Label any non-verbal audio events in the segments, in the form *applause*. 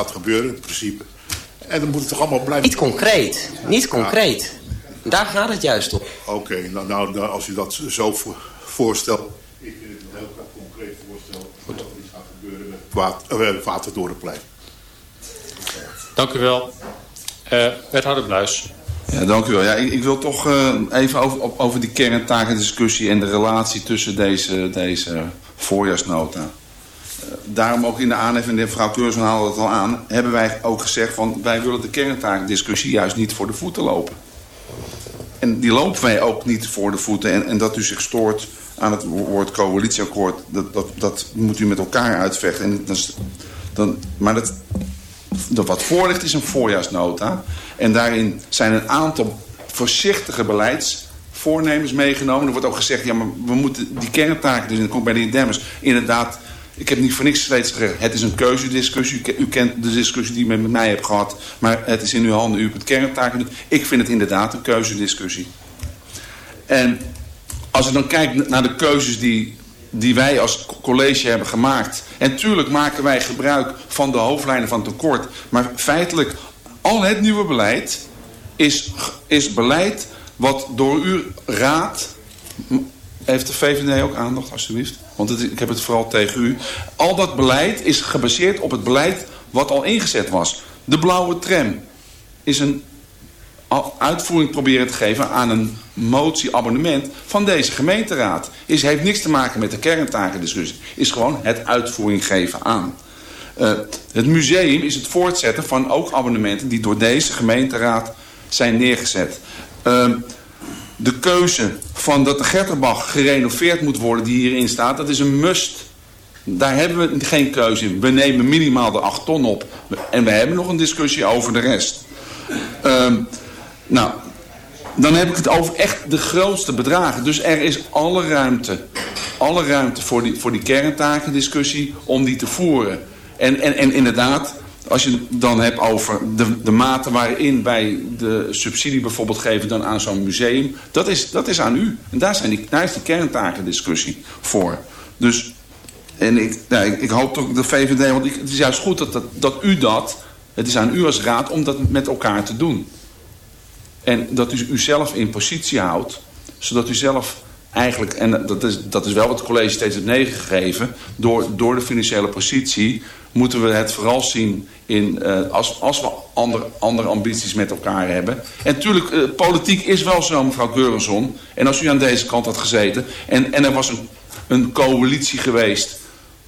gaat gebeuren in principe. En dan moet het toch allemaal blijven... Niet concreet. Niet concreet. Daar gaat het juist om. Oké, nou, nou, nou, als u dat zo voor, voorstelt... Ik vind het een heel concreet voorstel... Goed. dat er iets gaat gebeuren met water, uh, Watertorenplein. Dank u wel. Uh, wethouder Bluis. Ja, dank u wel. Ja, ik, ik wil toch uh, even over, over die kerntakendiscussie en de relatie tussen deze, deze voorjaarsnota. Uh, daarom ook in de aanheffing, en de mevrouw Keursman haalde het al aan, hebben wij ook gezegd van wij willen de kerntakendiscussie juist niet voor de voeten lopen. En die lopen wij ook niet voor de voeten. En, en dat u zich stoort aan het woord coalitieakkoord, dat, dat, dat moet u met elkaar uitvechten. En is, dan, maar dat, dat wat voor ligt is een voorjaarsnota. En daarin zijn een aantal voorzichtige beleidsvoornemens meegenomen. Er wordt ook gezegd, ja, maar we moeten die kerntaken, dus dat komt bij de Demmers, inderdaad... Ik heb niet voor niks steeds gezegd, het is een keuzediscussie. U kent de discussie die u met mij hebt gehad. Maar het is in uw handen, u hebt het kerntaken. Ik vind het inderdaad een keuzediscussie. En als je dan kijkt naar de keuzes die die wij als college hebben gemaakt. En tuurlijk maken wij gebruik van de hoofdlijnen van tekort. Maar feitelijk, al het nieuwe beleid is, is beleid wat door uw raad... Heeft de VVD ook aandacht, alsjeblieft? Want ik heb het vooral tegen u. Al dat beleid is gebaseerd op het beleid wat al ingezet was. De blauwe tram is een uitvoering proberen te geven aan een motie-abonnement van deze gemeenteraad. Is, heeft niks te maken met de kerntakendiscussie. Is gewoon het uitvoering geven aan. Uh, het museum is het voortzetten van ook abonnementen die door deze gemeenteraad zijn neergezet. Uh, de keuze van dat de Gerterbach gerenoveerd moet worden die hierin staat, dat is een must. Daar hebben we geen keuze in. We nemen minimaal de 8 ton op. En we hebben nog een discussie over de rest. Uh, nou, dan heb ik het over echt de grootste bedragen. Dus er is alle ruimte, alle ruimte voor die, voor die kerntakendiscussie om die te voeren. En, en, en inderdaad, als je het dan hebt over de, de mate waarin wij de subsidie bijvoorbeeld geven dan aan zo'n museum. Dat is, dat is aan u. En daar, zijn die, daar is die kerntakendiscussie voor. Dus, en ik, nou, ik, hoop toch de VVD, want het is juist goed dat, dat, dat u dat, het is aan u als raad om dat met elkaar te doen. En dat u uzelf in positie houdt, zodat u zelf eigenlijk, en dat is, dat is wel wat het college steeds heeft meegegeven, door, door de financiële positie moeten we het vooral zien in, uh, als, als we andere, andere ambities met elkaar hebben. En natuurlijk, uh, politiek is wel zo, mevrouw Geurenson. En als u aan deze kant had gezeten en, en er was een, een coalitie geweest...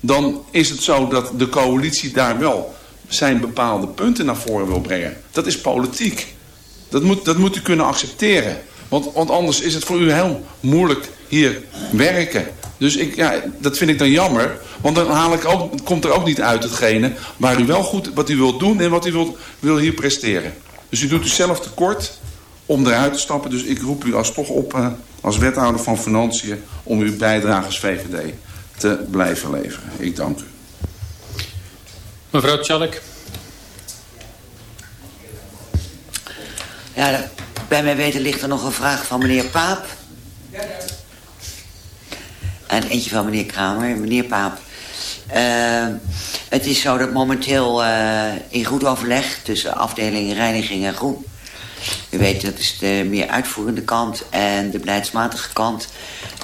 dan is het zo dat de coalitie daar wel zijn bepaalde punten naar voren wil brengen. Dat is politiek. Dat moet, dat moet u kunnen accepteren. Want, want anders is het voor u heel moeilijk hier werken. Dus ik, ja, dat vind ik dan jammer. Want dan haal ik ook, komt er ook niet uit hetgene waar u wel goed wat u wilt doen en wat u wilt, wil hier presteren. Dus u doet u zelf tekort om eruit te stappen. Dus ik roep u als toch op uh, als wethouder van Financiën om uw bijdrage als VVD te blijven leveren. Ik dank u. Mevrouw Tjallik. Ja, bij mij weten ligt er nog een vraag van meneer Paap. En eentje van meneer Kramer. Meneer Paap, uh, het is zo dat momenteel uh, in goed overleg... tussen afdeling reiniging en groen... U weet, dat is de meer uitvoerende kant en de beleidsmatige kant...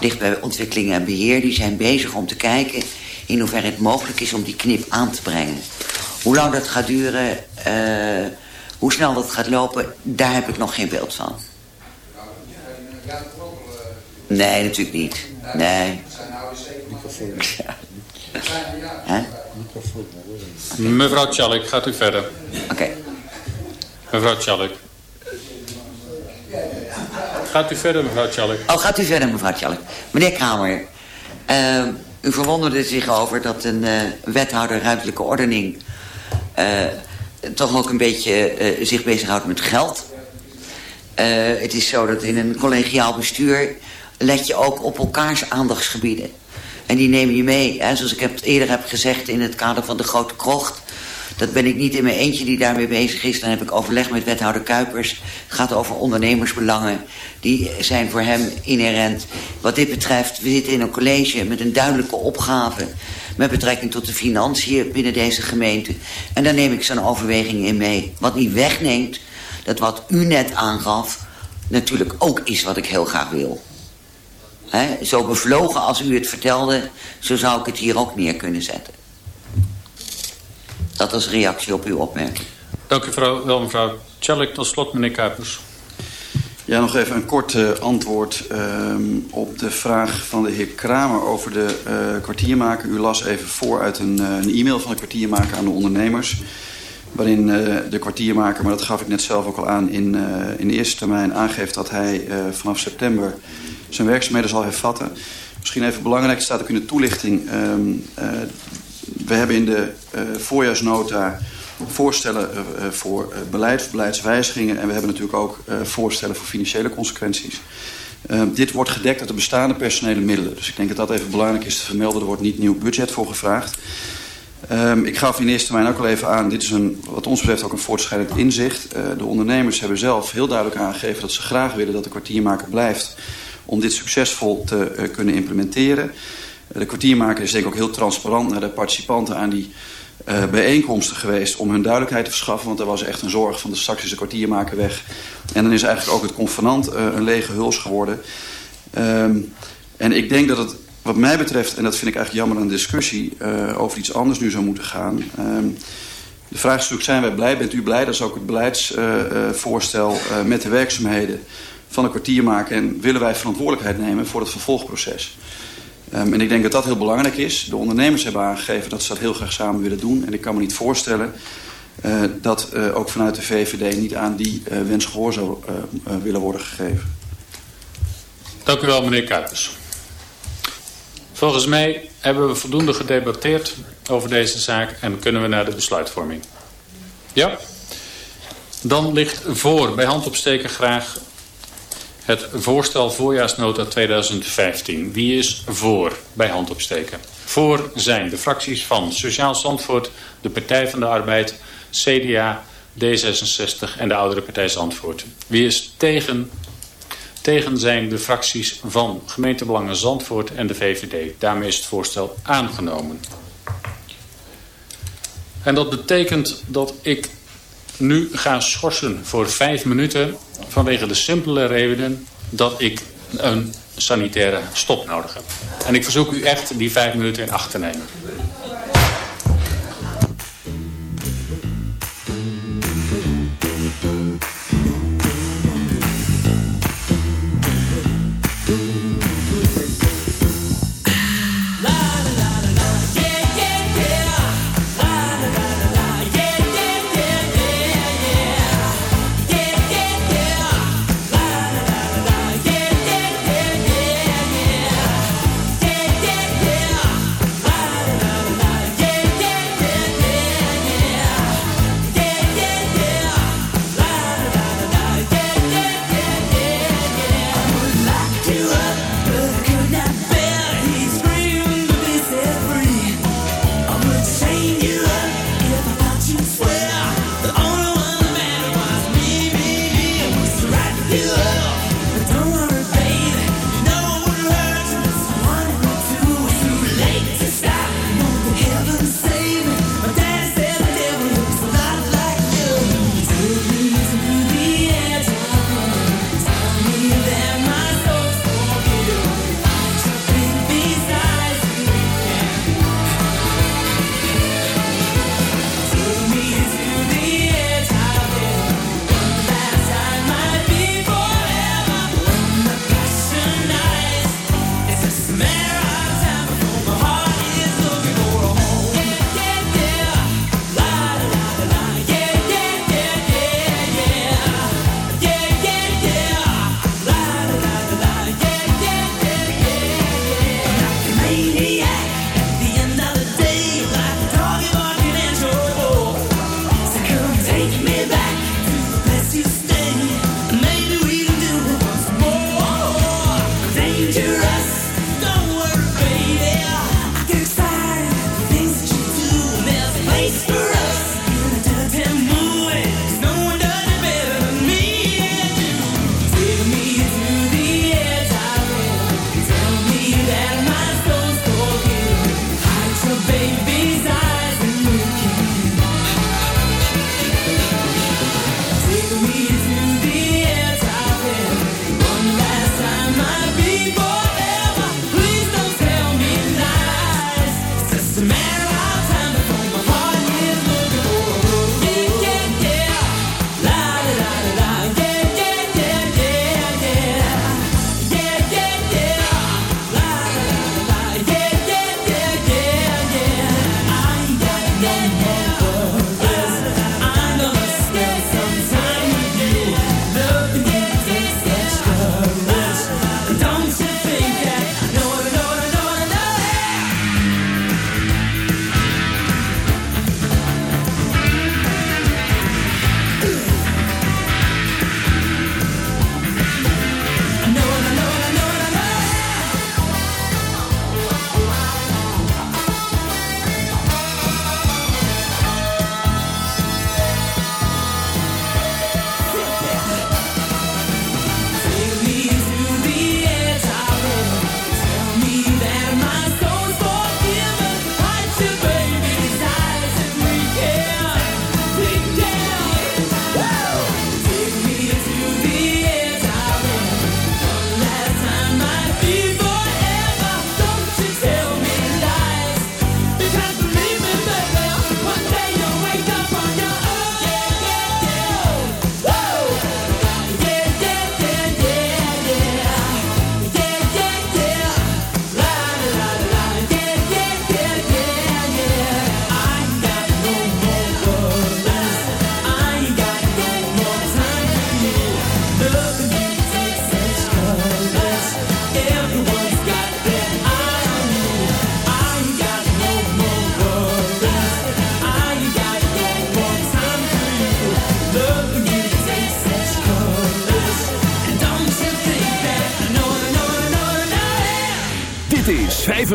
ligt bij ontwikkeling en beheer. Die zijn bezig om te kijken in hoeverre het mogelijk is om die knip aan te brengen. Hoe lang dat gaat duren... Uh, hoe snel dat gaat lopen, daar heb ik nog geen beeld van. Nee, natuurlijk niet. Nee. Ja. Mevrouw Tjallik, gaat u verder. Oké. Okay. Mevrouw Tjallik. Gaat u verder, mevrouw Tjallik. Oh, gaat u verder, mevrouw Tjallik. Meneer Kramer, uh, u verwonderde zich over dat een uh, wethouder ruimtelijke ordening... Uh, toch ook een beetje uh, zich bezighoudt met geld. Uh, het is zo dat in een collegiaal bestuur let je ook op elkaars aandachtsgebieden. En die nemen je mee. Zoals ik eerder heb gezegd in het kader van de Grote Krocht. Dat ben ik niet in mijn eentje die daarmee bezig is. Dan heb ik overleg met wethouder Kuipers. Het gaat over ondernemersbelangen. Die zijn voor hem inherent. Wat dit betreft, we zitten in een college met een duidelijke opgave. met betrekking tot de financiën binnen deze gemeente. En daar neem ik zo'n overweging in mee. Wat niet wegneemt dat wat u net aangaf natuurlijk ook is wat ik heel graag wil. He, zo bevlogen als u het vertelde, zo zou ik het hier ook neer kunnen zetten. Dat als reactie op uw opmerking. Dank u mevrouw, wel mevrouw Tjallik. Tot slot meneer Kuipers. Ja, nog even een kort uh, antwoord uh, op de vraag van de heer Kramer over de uh, kwartiermaker. U las even voor uit een, uh, een e-mail van de kwartiermaker aan de ondernemers. Waarin de kwartiermaker, maar dat gaf ik net zelf ook al aan, in, in de eerste termijn aangeeft dat hij vanaf september zijn werkzaamheden zal hervatten. Misschien even belangrijk, staat ook in de toelichting. Um, we hebben in de voorjaarsnota voorstellen uh, voor beleid, beleidswijzigingen. En we hebben natuurlijk ook voorstellen voor financiële consequenties. dit wordt gedekt uit de bestaande personele middelen. Dus ik denk dat dat even belangrijk is te vermelden. Er wordt niet nieuw budget voor gevraagd. Um, ik gaf in eerste termijn ook al even aan, dit is een, wat ons betreft ook een voortschrijdend inzicht. de ondernemers hebben zelf heel duidelijk aangegeven dat ze graag willen dat de kwartiermaker blijft om dit succesvol te kunnen implementeren. de kwartiermaker is denk ik ook heel transparant naar de participanten aan die uh, bijeenkomsten geweest om hun duidelijkheid te verschaffen. Want er was echt een zorg van de straks is de kwartiermaker weg. En dan is eigenlijk ook het convenant een lege huls geworden. Um, en ik denk dat het wat mij betreft, en dat vind ik eigenlijk jammer de discussie, over iets anders nu zou moeten gaan. Um, de vraag is natuurlijk, zijn wij blij? Bent u blij? Dat is ook het beleidsvoorstel met de werkzaamheden van de kwartiermaker. En willen wij verantwoordelijkheid nemen voor het vervolgproces? Um, en ik denk dat dat heel belangrijk is. De ondernemers hebben aangegeven dat ze dat heel graag samen willen doen. En ik kan me niet voorstellen uh, dat uh, ook vanuit de VVD niet aan die uh, wens gehoor zou willen worden gegeven. Dank u wel, meneer Kuipers. Volgens mij hebben we voldoende gedebatteerd over deze zaak en kunnen we naar de besluitvorming. Ja? Dan ligt voor bij handopsteken graag het voorstel voorjaarsnota 2015. Wie is voor bij hand opsteken? Voor zijn de fracties van Sociaal Zandvoort, de Partij van de Arbeid, CDA, D66 en de Oudere Partij Zandvoort. Wie is tegen? Tegen zijn de fracties van Gemeentebelangen Zandvoort en de VVD. Daarmee is het voorstel aangenomen. En dat betekent dat ik nu ga schorsen voor vijf minuten vanwege de simpele reden dat ik een sanitaire stop nodig heb. En ik verzoek u echt die vijf minuten in acht te nemen.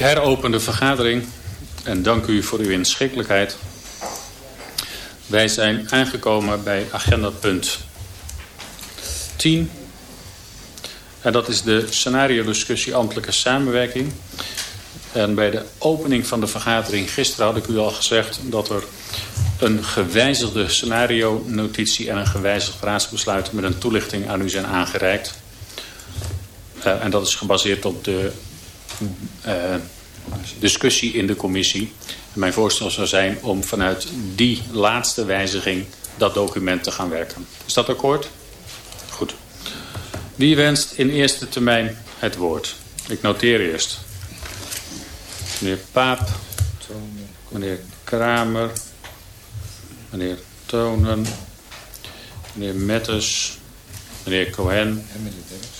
Heropen de vergadering en dank u voor uw inschikkelijkheid. Wij zijn aangekomen bij agenda punt 10. En dat is de scenario-discussie ambtelijke samenwerking. En bij de opening van de vergadering gisteren had ik u al gezegd... dat er een gewijzigde scenario-notitie en een gewijzigd raadsbesluit... met een toelichting aan u zijn aangereikt. Uh, en dat is gebaseerd op de discussie in de commissie. mijn voorstel zou zijn om vanuit die laatste wijziging dat document te gaan werken. Is dat akkoord? Goed. Wie wenst in eerste termijn het woord? Ik noteer eerst. Meneer Paap. Meneer Kramer. Meneer Tonen. Meneer Mettes. Meneer Cohen. En meneer Demmers.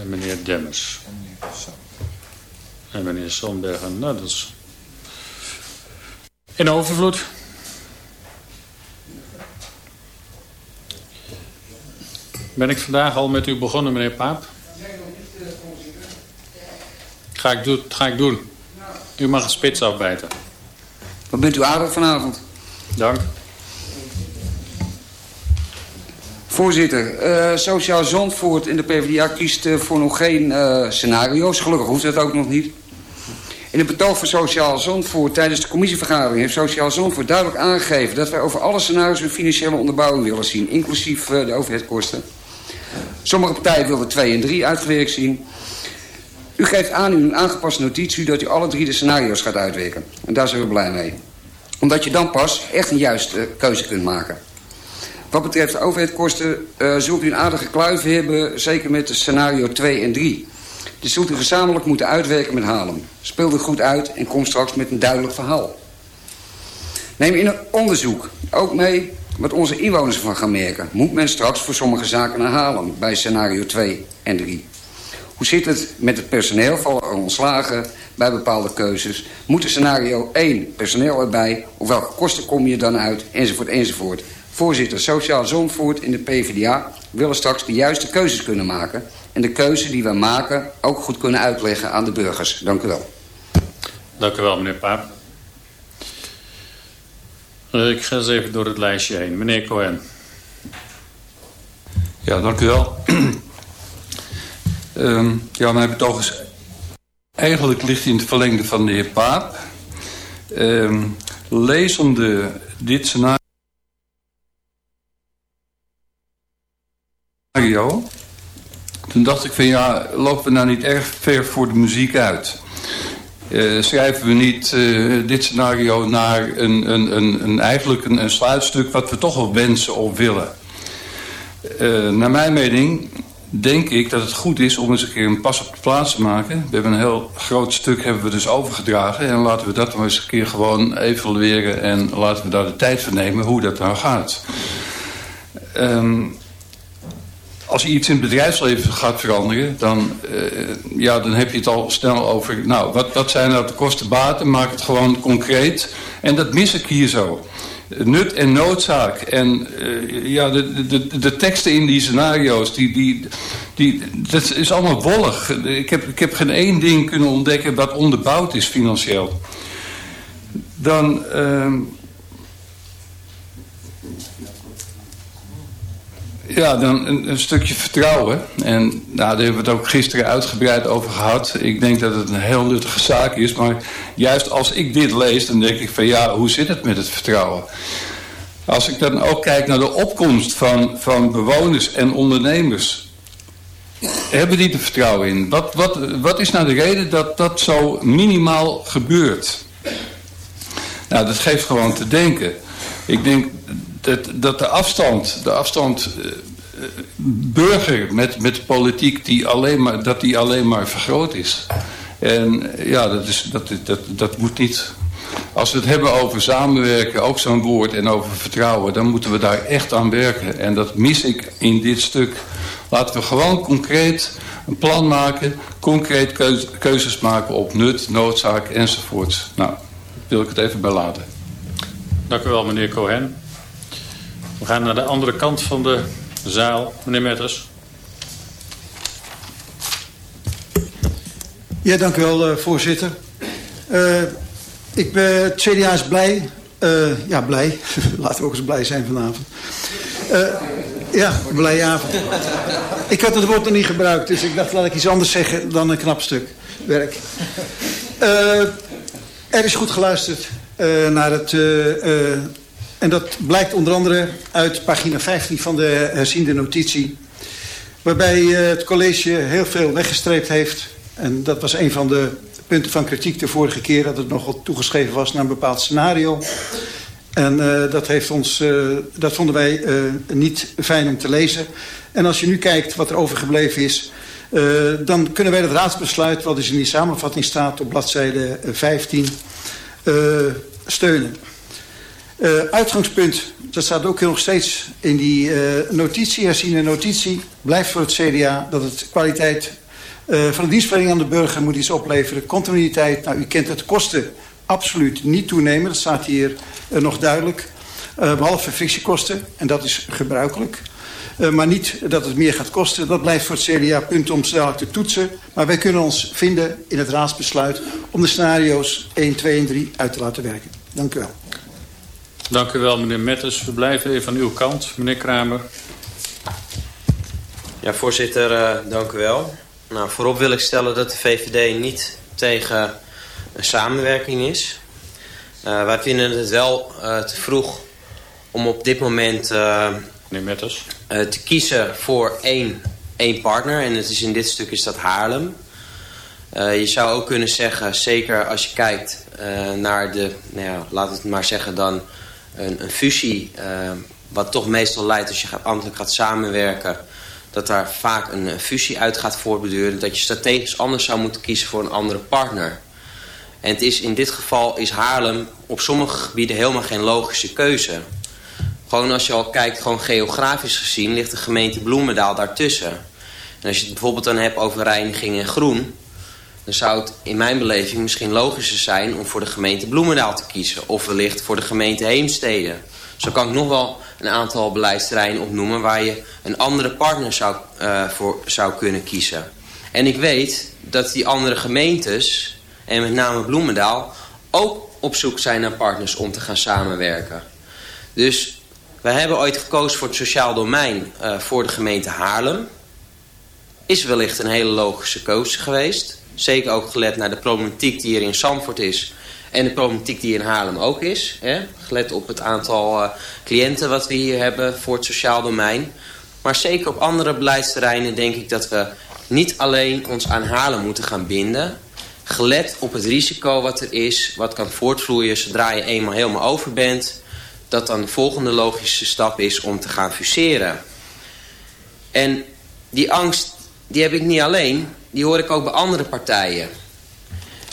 En meneer Demmers. En meneer en meneer Sonbergen, nou dat is in overvloed. Ben ik vandaag al met u begonnen, meneer Paap? Ga ik, doen, ga ik doen. U mag een spits afbijten. Wat bent u aardig vanavond? Dank. Voorzitter, uh, Sociaal Zandvoort in de PvdA kiest uh, voor nog geen uh, scenario's. Gelukkig hoeft dat ook nog niet. In het betoog van Sociaal Zandvoort tijdens de commissievergadering... heeft Sociaal Zandvoort duidelijk aangegeven... dat wij over alle scenario's een financiële onderbouwing willen zien... inclusief de overheidskosten. Sommige partijen wilden 2 en 3 uitgewerkt zien. U geeft aan in een aangepaste notitie... dat u alle drie de scenario's gaat uitwerken. En daar zijn we blij mee. Omdat je dan pas echt een juiste keuze kunt maken. Wat betreft de overheidskosten uh, zult u een aardige kluif hebben... zeker met de scenario 2 en 3. Dit zult u gezamenlijk moeten uitwerken met Haarlem. Speel het goed uit en kom straks met een duidelijk verhaal. Neem in onderzoek ook mee wat onze inwoners ervan gaan merken. Moet men straks voor sommige zaken naar Haarlem bij scenario 2 en 3? Hoe zit het met het personeel? Vallen er ontslagen bij bepaalde keuzes? Moet er scenario 1 personeel erbij? Of welke kosten kom je dan uit? Enzovoort, enzovoort. Voorzitter, Sociaal Zandvoort in de PvdA willen straks de juiste keuzes kunnen maken... en de keuze die we maken ook goed kunnen uitleggen aan de burgers. Dank u wel. Dank u wel, meneer Paap. Ik ga eens even door het lijstje heen. Meneer Cohen. Ja, dank u wel. um, *clears throat* ja, mijn betoog is... Eigenlijk ligt in het verlengde van de heer Paap. Um, lezende dit scenario... Toen dacht ik van ja, lopen we nou niet erg ver voor de muziek uit? Uh, schrijven we niet uh, dit scenario naar een, een, een, een eigenlijk een, een, sluitstuk wat we toch wel wensen of willen? Uh, naar mijn mening denk ik dat het goed is om eens een keer een pas op de plaats te maken. We hebben een heel groot stuk hebben we dus overgedragen. En laten we dat maar eens een keer gewoon evalueren. En laten we daar de tijd voor nemen hoe dat nou gaat. Um, als je iets in het bedrijfsleven gaat veranderen, dan, uh, ja, dan heb je het al snel over... Nou, wat, zijn nou de kosten-baten? Maak het gewoon concreet. En dat mis ik hier zo. Nut en noodzaak. En uh, ja, de, de, de teksten in die scenario's, die, die, die, dat is allemaal wollig. Ik heb, ik heb geen één ding kunnen ontdekken wat onderbouwd is financieel. Dan... Uh, Ja, dan een, stukje vertrouwen. En nou, daar hebben we het ook gisteren uitgebreid over gehad. Ik denk dat het een heel nuttige zaak is. Maar juist als ik dit lees, dan denk ik van ja, hoe zit het met het vertrouwen? Als ik dan ook kijk naar de opkomst van, van bewoners en ondernemers... hebben die er vertrouwen in? Wat, wat, wat is nou de reden dat dat zo minimaal gebeurt? Nou, dat geeft gewoon te denken. Ik denk dat, dat de afstand, de afstand uh, burger met, met politiek, die alleen maar, dat die alleen maar vergroot is. En ja, dat, is, dat, dat, dat moet niet. Als we het hebben over samenwerken, ook zo'n woord, en over vertrouwen, dan moeten we daar echt aan werken. En dat mis ik in dit stuk. Laten we gewoon concreet een plan maken, concreet keuzes maken op nut, noodzaak enzovoort. Nou, wil ik het even bij laten. Dank u wel, meneer Cohen. We gaan naar de andere kant van de zaal. Meneer Metters. Ja, dank u wel, uh, voorzitter. Uh, ik ben, het CDA is blij. Ja, blij. *laughs* Laten we ook eens blij zijn vanavond. ja, blij avond. ik had het woord nog niet gebruikt, dus ik dacht laat ik iets anders zeggen dan een knap stuk werk. er is goed geluisterd naar het en dat blijkt onder andere uit pagina 15 van de herziende notitie. Waarbij eh, het college heel veel weggestreept heeft. En dat was een van de punten van kritiek de vorige keer. Dat het nogal toegeschreven was naar een bepaald scenario. En uh, dat, heeft ons, uh, dat vonden wij uh, niet fijn om te lezen. En als je nu kijkt wat er overgebleven is... dan kunnen wij het raadsbesluit... wat dus in die samenvatting staat op bladzijde 15... steunen. Uh, uitgangspunt, dat staat ook nog steeds in die uh, notitie, herziene notitie, blijft voor het CDA dat het kwaliteit uh, van de dienstverlening aan de burger moet iets opleveren. Continuïteit, nou u kent het, kosten absoluut niet toenemen, dat staat hier nog duidelijk. behalve frictiekosten, en dat is gebruikelijk. maar niet dat het meer gaat kosten, dat blijft voor het CDA punt om snel te toetsen. Maar wij kunnen ons vinden in het raadsbesluit om de scenario's 1, 2 en 3 uit te laten werken. Dank u wel. Dank u wel, meneer Metters. We blijven even aan uw kant. Meneer Kramer. Ja, voorzitter, uh, dank u wel. Nou, voorop wil ik stellen dat de VVD niet tegen een samenwerking is. Uh, wij vinden het wel uh, te vroeg om op dit moment meneer Metters. te kiezen voor één, één partner. En het is in dit stuk is dat Haarlem. je zou ook kunnen zeggen, zeker als je kijkt naar de, nou ja, laat het maar zeggen dan een, een fusie, uh, wat toch meestal leidt als je ambtelijk gaat samenwerken, dat daar vaak een, fusie uit gaat voortbeduren, dat je strategisch anders zou moeten kiezen voor een andere partner. En het is, in dit geval is Haarlem op sommige gebieden helemaal geen logische keuze. Gewoon als je al kijkt, gewoon geografisch gezien, ligt de gemeente Bloemendaal daartussen. En als je het bijvoorbeeld dan hebt over reiniging en groen dan zou het in mijn beleving misschien logischer zijn om voor de gemeente Bloemendaal te kiezen. Of wellicht voor de gemeente Heemstede. Zo kan ik nog wel een aantal beleidsterreinen opnoemen waar je een andere partner zou, uh, voor zou kunnen kiezen. En ik weet dat die andere gemeentes, en met name Bloemendaal, ook op zoek zijn naar partners om te gaan samenwerken. Dus wij hebben ooit gekozen voor het sociaal domein uh, voor de gemeente Haarlem. Is wellicht een hele logische keuze geweest. Zeker ook gelet naar de problematiek die hier in Zandvoort is. En de problematiek die in Haarlem ook is. Hè? Gelet op het aantal uh, cliënten wat we hier hebben voor het sociaal domein. Maar zeker op andere beleidsterreinen denk ik dat we niet alleen ons aan Haarlem moeten gaan binden. Gelet op het risico wat er is, wat kan voortvloeien zodra je eenmaal helemaal over bent. Dat dan de volgende logische stap is om te gaan fuseren. En die angst, die heb ik niet alleen. Die hoor ik ook bij andere partijen.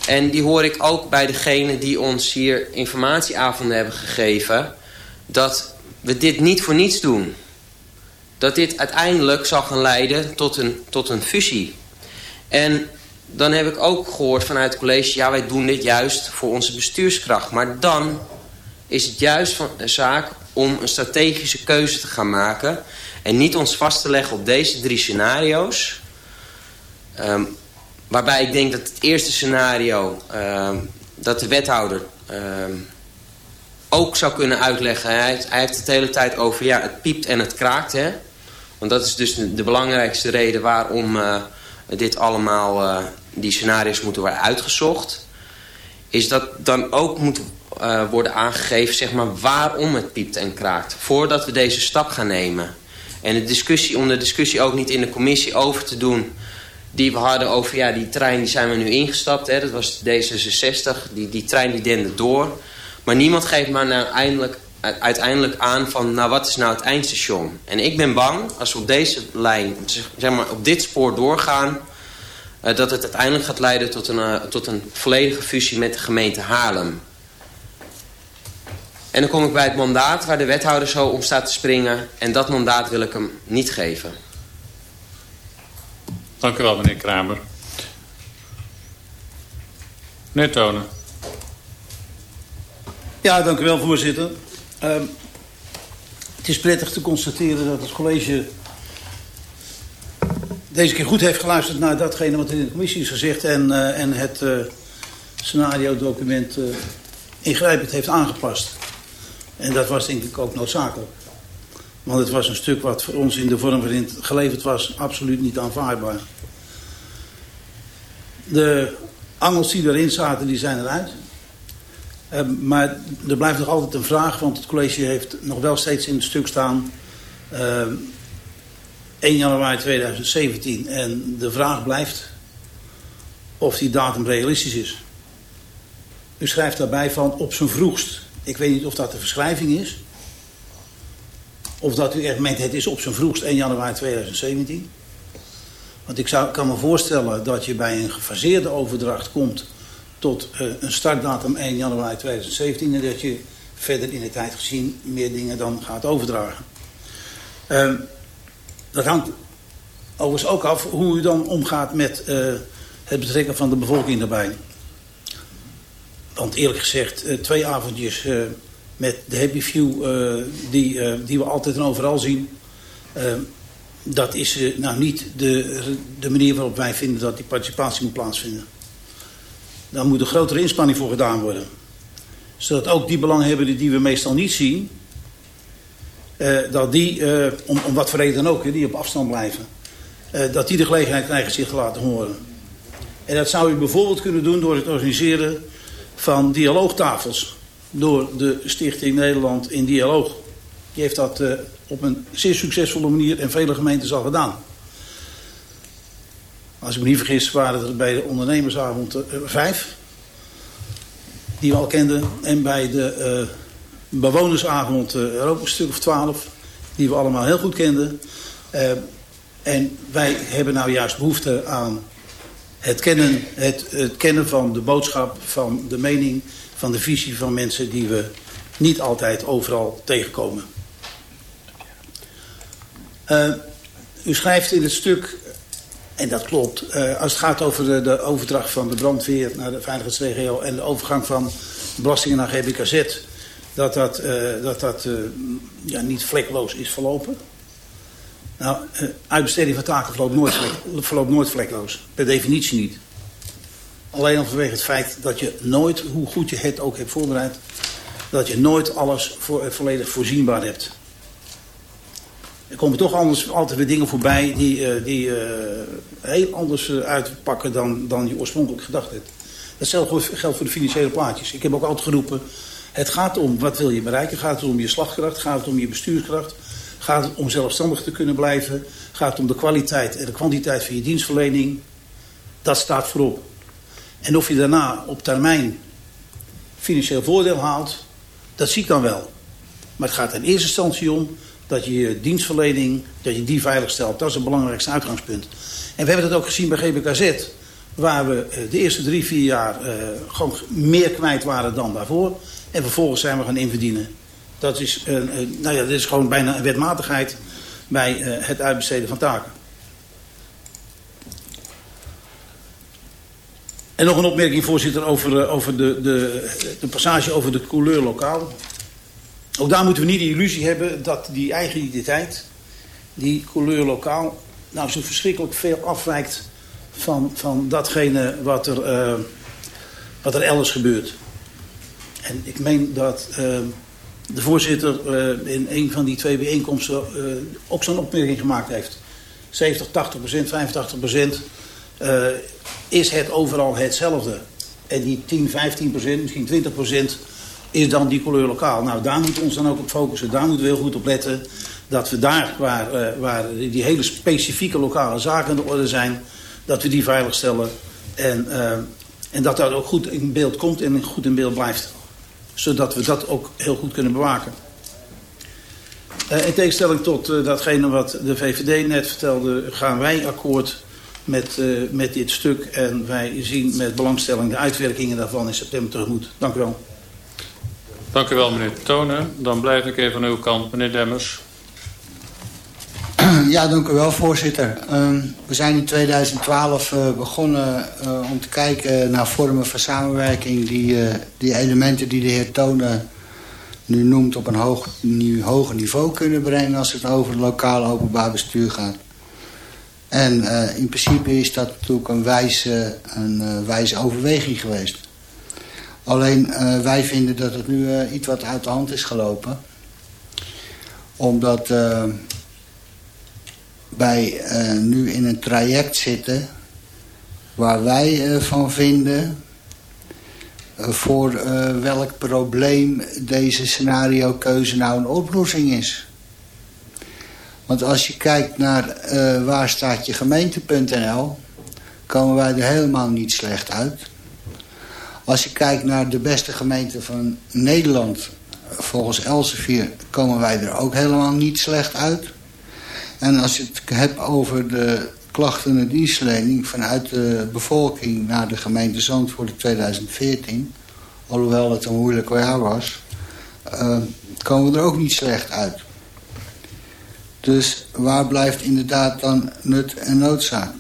En die hoor ik ook bij degene die ons hier informatieavonden hebben gegeven. Dat we dit niet voor niets doen. Dat dit uiteindelijk zal gaan leiden tot een, tot een fusie. En dan heb ik ook gehoord vanuit het college... ja, wij doen dit juist voor onze bestuurskracht. Maar dan is het juist van een zaak om een strategische keuze te gaan maken... en niet ons vast te leggen op deze drie scenario's... Um, waarbij ik denk dat het eerste scenario... Um, dat de wethouder um, ook zou kunnen uitleggen... Hij, hij, heeft het de hele tijd over... ja, het piept en het kraakt, hè. Want dat is dus de, belangrijkste reden waarom... Uh, dit allemaal, uh, die scenario's moeten worden uitgezocht... is dat dan ook moet uh, worden aangegeven zeg maar, waarom het piept en kraakt. Voordat we deze stap gaan nemen. En de discussie, om de discussie ook niet in de commissie over te doen... die we hadden over, ja, die trein die zijn we nu ingestapt. Hè, dat was D66, die, die trein die dende door. Maar niemand geeft maar nou eindelijk, uiteindelijk aan van... nou, wat is nou het eindstation? En ik ben bang, als we op deze lijn, zeg maar, op dit spoor doorgaan... Uh, dat het uiteindelijk gaat leiden tot een, uh, tot een volledige fusie met de gemeente Haarlem. En dan kom ik bij het mandaat waar de wethouder zo om staat te springen. En dat mandaat wil ik hem niet geven. Dank u wel, meneer Kramer. Meneer Tonen. Ja, dank u wel, voorzitter. Uh, het is prettig te constateren dat het college deze keer goed heeft geluisterd naar datgene wat in de commissie is gezegd en, uh, en het uh, scenario-document uh, ingrijpend heeft aangepast. En dat was denk ik ook noodzakelijk. Want het was een stuk wat voor ons in de vorm waarin het geleverd was absoluut niet aanvaardbaar. De angels die erin zaten, die zijn eruit. Uh, maar er blijft nog altijd een vraag, want het college heeft nog wel steeds in het stuk staan... Uh, 1 januari 2017. En de vraag blijft of die datum realistisch is. U schrijft daarbij van op zijn vroegst. Ik weet niet of dat de verschrijving is. Of dat u echt meent, het is op zijn vroegst 1 januari 2017. Want ik zou, kan me voorstellen dat je bij een gefaseerde overdracht komt tot uh, een startdatum 1 januari 2017. En dat je verder in de tijd gezien meer dingen dan gaat overdragen. Uh, dat hangt overigens ook af hoe u dan omgaat met uh, het betrekken van de bevolking daarbij. Want eerlijk gezegd, uh, twee avondjes met de Happy View die, die we altijd en overal zien... dat is nou niet de, de manier waarop wij vinden dat die participatie moet plaatsvinden. Daar moet een grotere inspanning voor gedaan worden. Zodat ook die belanghebbenden die we meestal niet zien... Dat die, om, om wat voor reden dan ook, die op afstand blijven... Dat die de gelegenheid krijgen zich te laten horen. En dat zou u bijvoorbeeld kunnen doen door het organiseren van dialoogtafels... door de Stichting Nederland in Dialoog. Die heeft dat op een zeer succesvolle manier en vele gemeentes al gedaan. Als ik me niet vergis waren er bij de ondernemersavond vijf... die we al kenden. En bij de bewonersavond uh, er ook een stuk of twaalf. Die we allemaal heel goed kenden. Uh, en wij hebben nou juist behoefte aan het kennen, het, het kennen van de boodschap, van de mening, van de visie van mensen die we niet altijd overal tegenkomen. Uh, u schrijft in het stuk, en dat klopt, uh, als het gaat over de, overdracht van de brandweer naar de veiligheidsregio en de overgang van belastingen naar GBKZ, dat dat, uh, dat, dat ja, niet vlekkeloos is verlopen. Nou, uitbesteding van taken verloopt nooit, verloopt nooit vlekkeloos. Per definitie niet. Alleen al vanwege het feit dat je nooit, hoe goed je het ook hebt voorbereid... dat je nooit alles voor, volledig voorzienbaar hebt. Er komen toch anders, altijd weer dingen voorbij die, uh, die uh, heel anders uitpakken dan, dan je oorspronkelijk gedacht hebt. Hetzelfde geldt voor de financiële plaatjes. Ik heb ook altijd geroepen, het gaat om wat wil je bereiken. Gaat het om je slagkracht, gaat het om je bestuurskracht. Gaat het om zelfstandig te kunnen blijven. Gaat het om de kwaliteit en de kwantiteit van je dienstverlening. Dat staat voorop. En of je daarna op termijn financieel voordeel haalt, dat zie ik dan wel. Maar het gaat in eerste instantie om dat je je dienstverlening, dat je die veilig stelt. Dat is het belangrijkste uitgangspunt. En we hebben dat ook gezien bij GBKZ. Waar we eh, de eerste drie, vier jaar uh, gewoon meer kwijt waren dan daarvoor. En vervolgens zijn we gaan inverdienen. Dat is, nou ja, dat is gewoon bijna een wetmatigheid bij het uitbesteden van taken. En nog een opmerking, voorzitter, over, over de, de, de passage over de couleur lokaal. Ook daar moeten we niet de illusie hebben dat die eigen identiteit, die couleur lokaal, nou zo verschrikkelijk veel afwijkt van, van datgene wat er, uh, wat er elders gebeurt. En ik meen dat uh, de voorzitter in een van die twee bijeenkomsten ook zo'n opmerking gemaakt heeft. 70, 80 procent, 85 procent is het overal hetzelfde. En die 10, 15 procent, misschien 20 procent is dan die couleur lokaal. Nou, daar moeten we ons dan ook op focussen. Daar moeten we heel goed op letten. Dat we daar, waar, uh, waar die hele specifieke lokale zaken in de orde zijn... dat we die veiligstellen. En, uh, en dat dat ook goed in beeld komt en goed in beeld blijft. Zodat we dat ook heel goed kunnen bewaken. In tegenstelling tot datgene wat de VVD net vertelde... gaan wij akkoord met, met dit stuk. En wij zien met belangstelling de uitwerkingen daarvan in september tegemoet. Dank u wel. Dank u wel, meneer Tonen. Dan blijf ik even aan uw kant, meneer Demmers. Ja, dank u wel, voorzitter. Uh, we zijn in 2012 uh, begonnen uh, om te kijken naar vormen van samenwerking... die, die elementen die de heer Tonen nu noemt op een hoog, nu, hoger niveau kunnen brengen... als het over het lokaal openbaar bestuur gaat. En in principe is dat natuurlijk een wijze, een, wijze overweging geweest. Alleen uh, wij vinden dat het nu iets wat uit de hand is gelopen. Omdat wij nu in een traject zitten waar wij van vinden voor welk probleem deze scenario keuze nou een oplossing is. Want als je kijkt naar waar staat je gemeente.nl komen wij er helemaal niet slecht uit. Als je kijkt naar de beste gemeente van Nederland... volgens Elsevier komen wij er ook helemaal niet slecht uit. En als je het hebt over de klachten en dienstverlening... vanuit de bevolking naar de gemeente Zandvoort in 2014... alhoewel het een moeilijk jaar was... Uh, komen we er ook niet slecht uit. Dus waar blijft inderdaad dan nut en noodzaak?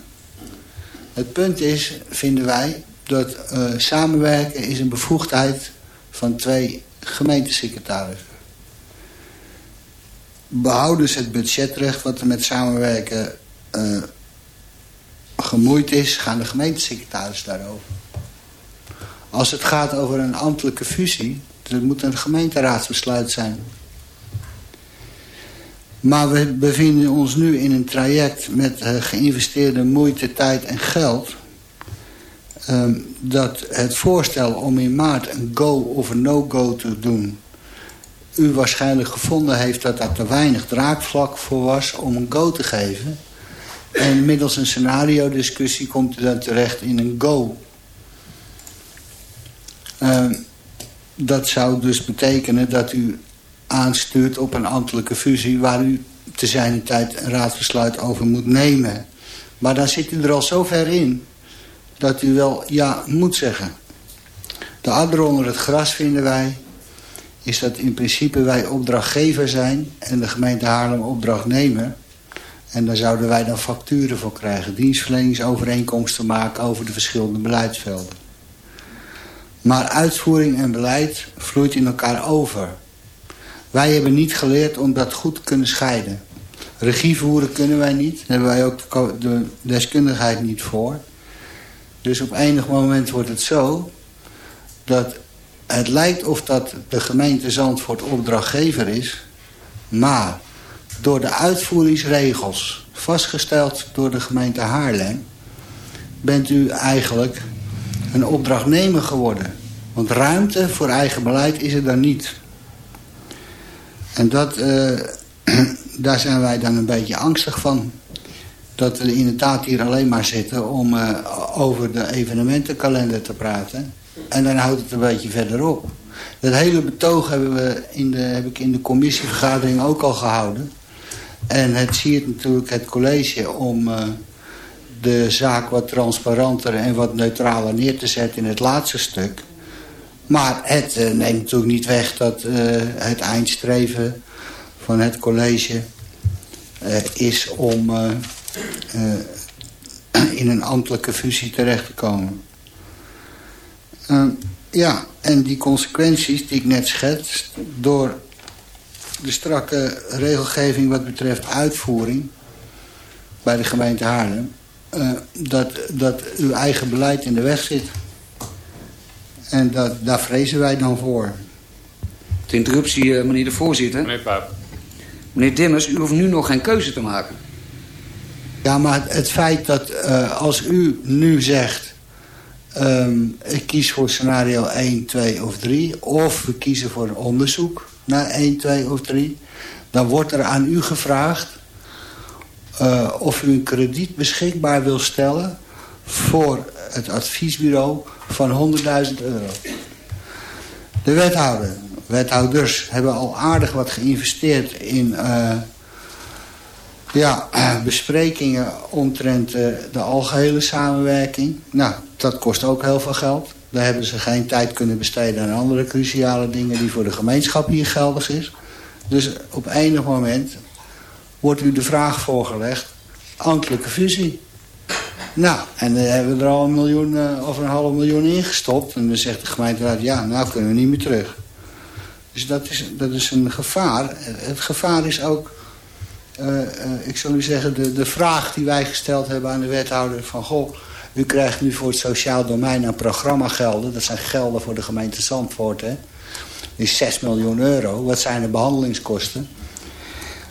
Het punt is, vinden wij, dat uh, samenwerken is een bevoegdheid van twee gemeentesecretarissen. Behouden ze het budgetrecht wat er met samenwerken uh, gemoeid is, gaan de gemeentesecretaris daarover. Als het gaat over een ambtelijke fusie, dat moet een gemeenteraadsbesluit zijn. Maar we bevinden ons nu in een traject met uh, geïnvesteerde moeite, tijd en geld um, dat het voorstel om in maart een go of een no-go te doen... u waarschijnlijk gevonden heeft dat daar te weinig draakvlak voor was om een go te geven. En middels een scenario-discussie komt u dan terecht in een go. Um, dat zou dus betekenen dat u aanstuurt op een ambtelijke fusie... waar u te zijn tijd een raadsbesluit over moet nemen. Maar dan zit u er al zo ver in dat u wel ja moet zeggen. De adder onder het gras vinden wij... is dat in principe wij opdrachtgever zijn... en de gemeente Haarlem opdrachtnemer. En daar zouden wij dan facturen voor krijgen. Dienstverleningsovereenkomsten maken over de verschillende beleidsvelden. Maar uitvoering en beleid vloeit in elkaar over. Wij hebben niet geleerd om dat goed te kunnen scheiden. Regie voeren kunnen wij niet. Daar hebben wij ook de deskundigheid niet voor. Dus op enig moment wordt het zo dat het lijkt of dat de gemeente Zandvoort opdrachtgever is... maar door de uitvoeringsregels vastgesteld door de gemeente Haarlem... bent u eigenlijk een opdrachtnemer geworden. Want ruimte voor eigen beleid is er dan niet. En dat, uh, *clears throat* daar zijn wij dan een beetje angstig van. Dat we inderdaad hier alleen maar zitten om uh, over de evenementenkalender te praten. En dan houdt het een beetje verderop. Dat hele betoog hebben we in de, heb ik in de commissievergadering ook al gehouden. En het siert natuurlijk het college om uh, de zaak wat transparanter en wat neutraler neer te zetten in het laatste stuk. Maar het uh, neemt natuurlijk niet weg dat uh, het eindstreven van het college is om in een ambtelijke fusie terecht te komen. ja, en die consequenties die ik net schets... door de strakke regelgeving wat betreft uitvoering... bij de gemeente Haarlem... Dat, dat uw eigen beleid in de weg zit. En dat, daar vrezen wij dan voor. De interruptie, uh, meneer de voorzitter. Meneer Paap. Meneer Dimmers, u hoeft nu nog geen keuze te maken. Ja, maar het feit dat uh, als u nu zegt... Um, ik kies voor scenario 1, 2 of 3... of we kiezen voor een onderzoek naar 1, 2 of 3... dan wordt er aan u gevraagd... Uh, of u een krediet beschikbaar wil stellen... voor het adviesbureau van 100.000 euro. De wethouder, wethouders hebben al aardig wat geïnvesteerd in... Uh, ja, besprekingen omtrent uh, de algehele samenwerking. Nou, dat kost ook heel veel geld. Daar hebben ze geen tijd kunnen besteden aan andere cruciale dingen... die voor de gemeenschap hier geldig is. Dus op enig moment wordt u de vraag voorgelegd... ambtelijke fusie. Nou, en dan hebben we er al een miljoen uh, of een half miljoen ingestopt. En dan zegt de gemeenteraad, ja, nou kunnen we niet meer terug. Dus dat is, dat is een gevaar. Het gevaar is ook, uh, ik zal u zeggen, de, de vraag die wij gesteld hebben aan de wethouder van... goh, u krijgt nu voor het sociaal domein een programma gelden. Dat zijn gelden voor de gemeente Zandvoort, hè. Dat is 6 miljoen euro. Wat zijn de behandelingskosten?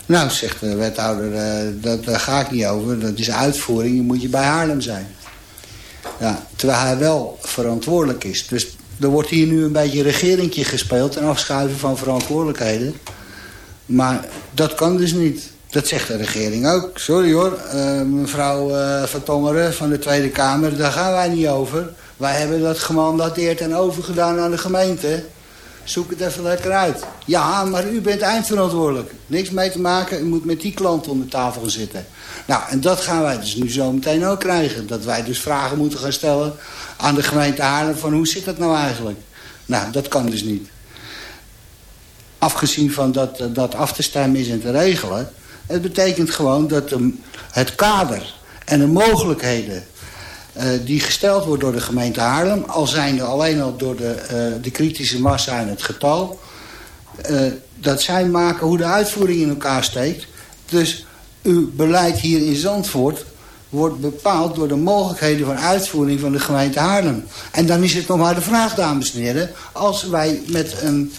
Nou, zegt de wethouder, uh, dat, daar ga ik niet over. Dat is uitvoering, je moet je bij Haarlem zijn. Ja, terwijl hij wel verantwoordelijk is. Dus er wordt hier nu een beetje regeringje gespeeld... en afschuiven van verantwoordelijkheden. Maar dat kan dus niet. Dat zegt de regering ook. Sorry hoor, uh, mevrouw uh, Van Tongeren van de Tweede Kamer, daar gaan wij niet over. Wij hebben dat gemandateerd en overgedaan aan de gemeente. Zoek het even lekker uit. Ja, maar u bent eindverantwoordelijk. Niks mee te maken, u moet met die klant om de tafel gaan zitten. Nou, en dat gaan wij dus nu zo meteen ook krijgen. Dat wij dus vragen moeten gaan stellen aan de gemeente Haarlem... van hoe zit dat nou eigenlijk? Nou, dat kan dus niet. Afgezien van dat, dat af te stemmen is en te regelen... het betekent gewoon dat de, het kader en de mogelijkheden... Uh, die gesteld wordt door de gemeente Haarlem... al zijn er alleen al door de, uh, de kritische massa en het getal... Uh, dat zij maken hoe de uitvoering in elkaar steekt. Dus uw beleid hier in Zandvoort wordt bepaald door de mogelijkheden van uitvoering van de gemeente Haarlem. En dan is het nog maar de vraag, dames en heren... als wij met een,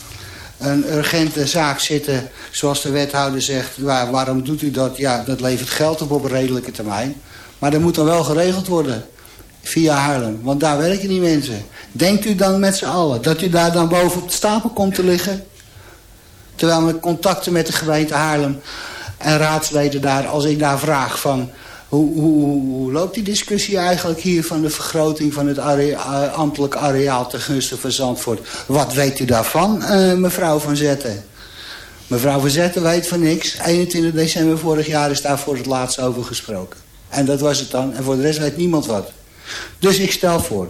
een urgente zaak zitten, zoals de wethouder zegt... Waar, waarom doet u dat? Ja, dat levert geld op op een redelijke termijn. Maar dat moet dan wel geregeld worden via Haarlem. Want daar werken die mensen. Denkt u dan met z'n allen dat u daar dan boven op de stapel komt te liggen? Terwijl met contacten met de gemeente Haarlem en raadsleden daar... als ik daar vraag van... Hoe, hoe, hoe, loopt die discussie eigenlijk hier van de vergroting van het area, ambtelijk areaal ten gunste van Zandvoort? Wat weet u daarvan, uh, mevrouw Van Zetten? Mevrouw Van Zetten weet van niks. 21 december vorig jaar is daar voor het laatst over gesproken. En dat was het dan. En voor de rest weet niemand wat. Dus ik stel voor.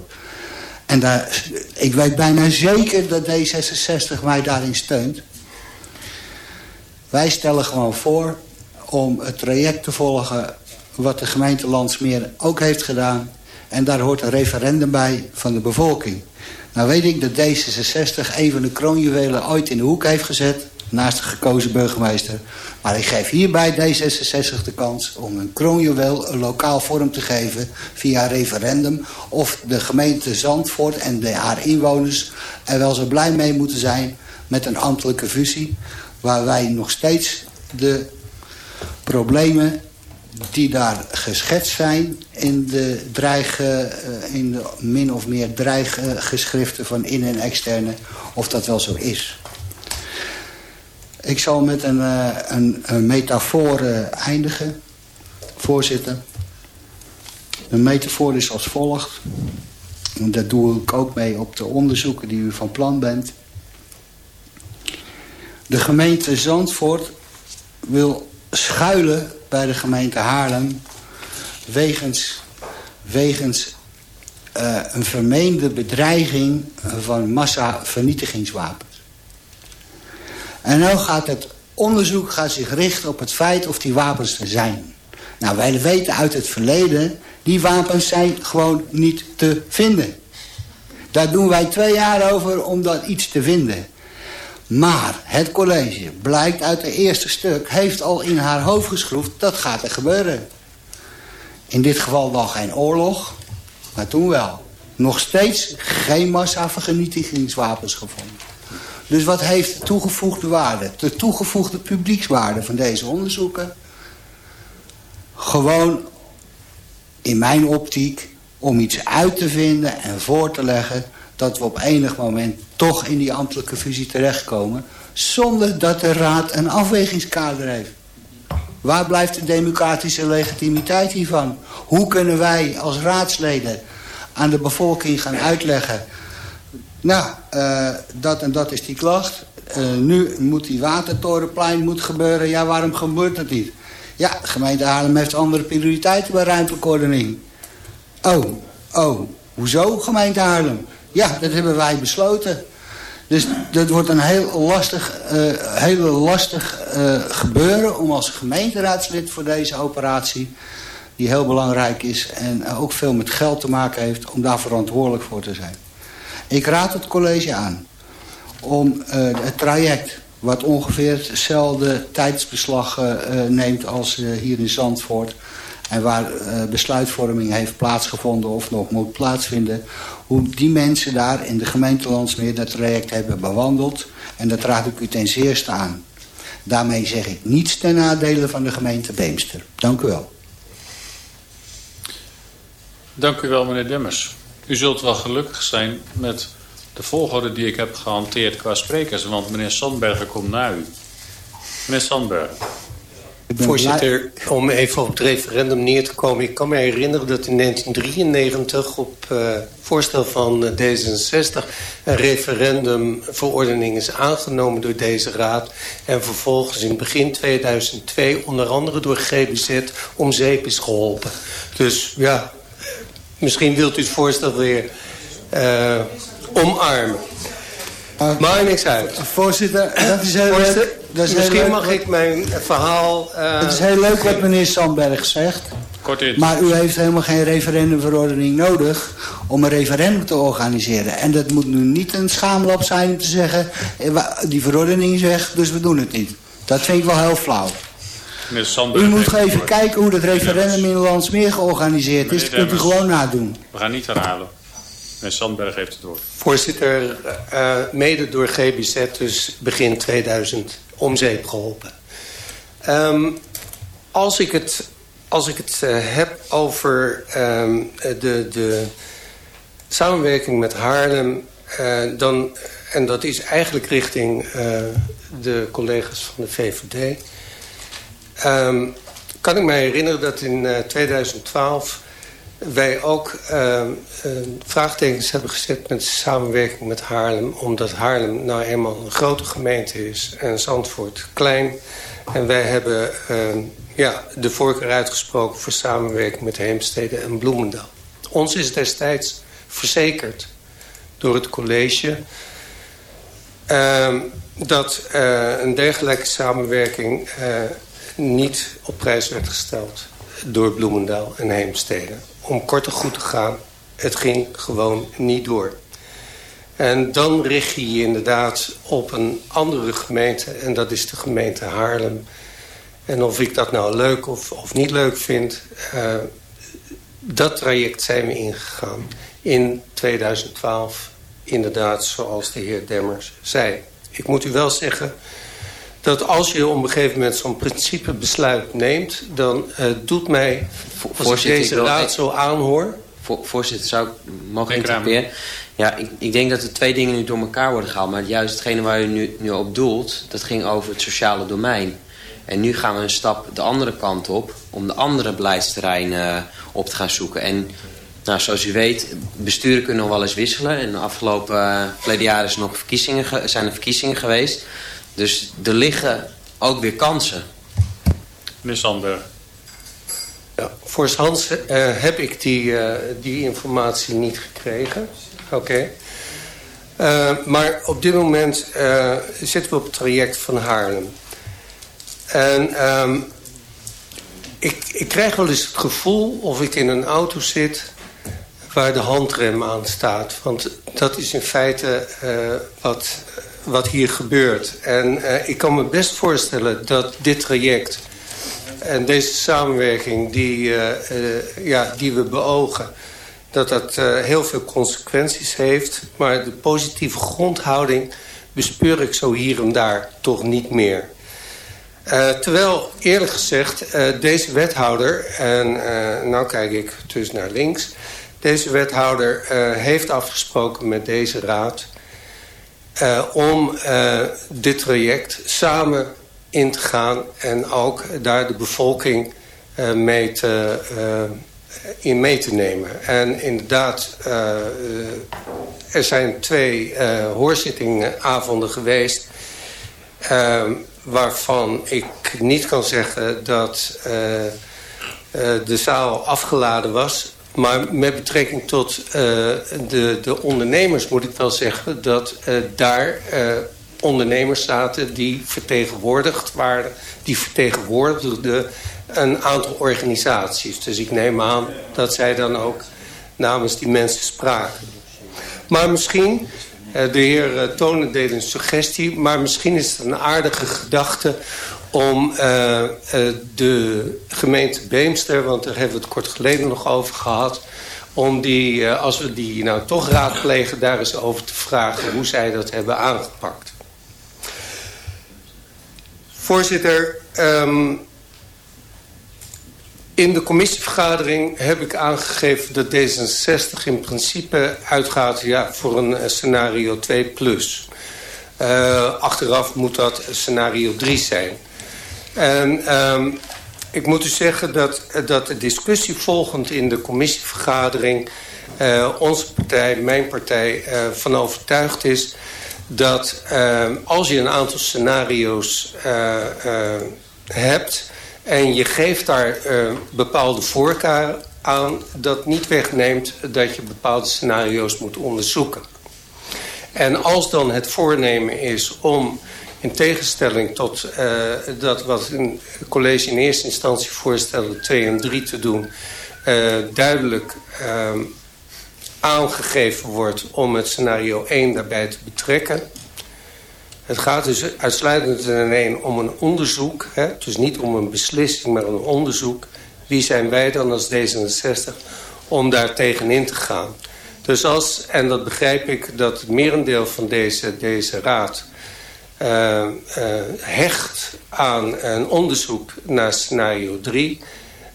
En daar, ik weet bijna zeker dat D66 mij daarin steunt. Wij stellen gewoon voor om het traject te volgen wat de gemeente Landsmeer ook heeft gedaan. En daar hoort een referendum bij van de bevolking. Nou weet ik dat D66 een van de kroonjuwelen ooit in de hoek heeft gezet. Naast de gekozen burgemeester. Maar ik geef hierbij D66 de kans om een kroonjuweel een lokaal vorm te geven via referendum. Of de gemeente Zandvoort en de, haar inwoners er wel zo blij mee moeten zijn met een ambtelijke fusie. Waar wij nog steeds de problemen die daar geschetst zijn in de, dreig, uh, in de min of meer dreiggeschriften van in- en externe, of dat wel zo is. Ik zal met een, uh, een, een metafoor uh, eindigen, voorzitter. Een metafoor is als volgt. En daar doe ik ook mee op de onderzoeken die u van plan bent. De gemeente Zandvoort wil schuilen bij de gemeente Haarlem... wegens, wegens uh, een vermeende bedreiging van massavernietigingswapens. En nu gaat het onderzoek gaat zich richten op het feit of die wapens er zijn. Nou, wij weten uit het verleden... die wapens zijn gewoon niet te vinden. Daar doen wij twee jaar over om dat iets te vinden... Maar het college, blijkt uit het eerste stuk... heeft al in haar hoofd geschroefd, dat gaat er gebeuren. In dit geval wel geen oorlog, maar toen wel. Nog steeds geen massavernietigingswapens gevonden. Dus wat heeft de toegevoegde waarde? De toegevoegde publiekswaarde van deze onderzoeken? Gewoon, in mijn optiek, om iets uit te vinden en voor te leggen dat we op enig moment toch in die ambtelijke fusie terechtkomen... zonder dat de raad een afwegingskader heeft. Waar blijft de democratische legitimiteit hiervan? Hoe kunnen wij als raadsleden aan de bevolking gaan uitleggen... nou, uh, dat en dat is die klacht. Uh, nu moet die watertorenplein moet gebeuren. Ja, waarom gebeurt dat niet? Ja, gemeente Haarlem heeft andere prioriteiten bij ruimtelijke. Oh, oh, hoezo gemeente Haarlem? Ja, dat hebben wij besloten. Dus dat wordt een heel lastig, uh, heel lastig gebeuren om als gemeenteraadslid voor deze operatie, die heel belangrijk is en ook veel met geld te maken heeft, om daar verantwoordelijk voor te zijn. Ik raad het college aan om uh, het traject, wat ongeveer hetzelfde tijdsbeslag neemt als hier in Zandvoort, en waar besluitvorming heeft plaatsgevonden of nog moet plaatsvinden... hoe die mensen daar in de gemeente Landsmeer dat traject hebben bewandeld. En dat raad ik u ten zeerste aan. Daarmee zeg ik niets ten nadele van de gemeente Beemster. Dank u wel. Dank u wel, meneer Demmers. U zult wel gelukkig zijn met de volgorde die ik heb gehanteerd qua sprekers... want meneer Sandberger komt na u. Meneer Sandberger. Voorzitter, om even op het referendum neer te komen. Ik kan me herinneren dat in 1993 op uh, voorstel van D66... een referendumverordening is aangenomen door deze raad... en vervolgens in begin 2002 onder andere door GBZ om zeep is geholpen. Dus ja, misschien wilt u het voorstel weer uh, omarmen. Uh, Maakt niks uit. Voorzitter, dat is heel Voorzitter, leuk. Dat is misschien heel leuk mag ik mijn verhaal... Uh, Het is heel leuk wat meneer Sandberg zegt. Kort in. Maar u heeft helemaal geen referendumverordening nodig om een referendum te organiseren. En dat moet nu niet een schaamlap zijn om te zeggen, eh, die verordening weg, dus we doen het niet. Dat vind ik wel heel flauw. U moet even woord. kijken hoe dat referendum in Landsmeer georganiseerd is. Dat kunt u gewoon nadoen. We gaan niet herhalen. Meneer Sandberg heeft het woord. Voorzitter, uh, mede door GBZ dus begin 2000 om zeep geholpen. Um, als ik het, als ik het uh, heb over um, de, de samenwerking met Haarlem... Uh, dan, en dat is eigenlijk richting uh, de collega's van de VVD... Um, kan ik me herinneren dat in uh, 2012 wij ook uh, vraagtekens hebben gezet met samenwerking met Haarlem. Omdat Haarlem nou eenmaal een grote gemeente is en Zandvoort klein. En wij hebben uh, ja, de voorkeur uitgesproken voor samenwerking met Heemstede en Bloemendaal. Ons is destijds verzekerd door het college... dat een dergelijke samenwerking niet op prijs werd gesteld door Bloemendaal en Heemstede. Om kort en goed te gaan, het ging gewoon niet door. En dan richt je je inderdaad op een andere gemeente. En dat is de gemeente Haarlem. En of ik dat nou leuk of, of niet leuk vind... Uh, dat traject zijn we ingegaan. In 2012, inderdaad, zoals de heer Demmers zei. Ik moet u wel zeggen dat als je op een gegeven moment zo'n principebesluit neemt... dan uh, doet mij, als ik deze raad zo aanhoor... voorzitter, zou ik mogen interpreteren? Ja, ik, ik, denk dat er twee dingen nu door elkaar worden gehaald. Maar juist hetgene waar u nu, nu op doelt, dat ging over het sociale domein. En nu gaan we een stap de andere kant op om de andere beleidsterreinen uh, op te gaan zoeken. En nou, zoals u weet, besturen kunnen nog wel eens wisselen. En de afgelopen uh, verleden jaren is nog verkiezingen, zijn er verkiezingen geweest. Dus er liggen ook weer kansen. Meneer Sandberg. Ja, voor Hans uh, heb ik die, uh, die informatie niet gekregen. Oké. Okay. Uh, maar op dit moment zitten we op het traject van Haarlem. En um, ik, ik krijg wel eens het gevoel of ik in een auto zit waar de handrem aan staat. Want dat is in feite uh, wat, wat hier gebeurt. En uh, ik kan me best voorstellen dat dit traject en deze samenwerking die, uh, ja, die we beogen... dat dat heel veel consequenties heeft. Maar de positieve grondhouding bespeur ik zo hier en daar toch niet meer. Terwijl, eerlijk gezegd, deze wethouder... en uh, nou kijk ik dus naar links... deze wethouder heeft afgesproken met deze raad... om dit traject samen in te gaan... en ook daar de bevolking mee te, in mee te nemen. En inderdaad, er zijn twee hoorzittingavonden geweest... Ehm, waarvan ik niet kan zeggen dat de zaal afgeladen was. Maar met betrekking tot uh, de, de ondernemers moet ik wel zeggen... dat daar ondernemers zaten die vertegenwoordigd waren... die vertegenwoordigden een aantal organisaties. Dus ik neem aan dat zij dan ook namens die mensen spraken. Maar misschien uh, de heer uh, Tonen deed een suggestie, maar misschien is het een aardige gedachte om uh, de gemeente Beemster, want daar hebben we het kort geleden nog over gehad, om die, als we die nou toch raadplegen, daar eens over te vragen hoe zij dat hebben aangepakt. Voorzitter, um, in de commissievergadering heb ik aangegeven dat D66 in principe uitgaat ja, voor een scenario 2 plus. Achteraf moet dat scenario 3 zijn. En um, ik moet u zeggen dat, dat de discussie volgend in de commissievergadering... Uh, onze partij, mijn partij, uh, van overtuigd is... dat als je een aantal scenario's hebt en je geeft daar bepaalde voorkeur aan... dat niet wegneemt dat je bepaalde scenario's moet onderzoeken. En als dan het voornemen is om in tegenstelling tot uh, dat wat een college in eerste instantie voorstelde... 2 en 3 te doen, uh, duidelijk uh, aangegeven wordt om het scenario 1 daarbij te betrekken... Het gaat dus uitsluitend en alleen om een onderzoek. Hè? Dus niet om een beslissing, maar een onderzoek. Wie zijn wij dan als D66 om daar tegenin te gaan? Dus als, en dat begrijp ik, dat het merendeel van deze, deze raad... Uh, uh, hecht aan een onderzoek naar scenario 3...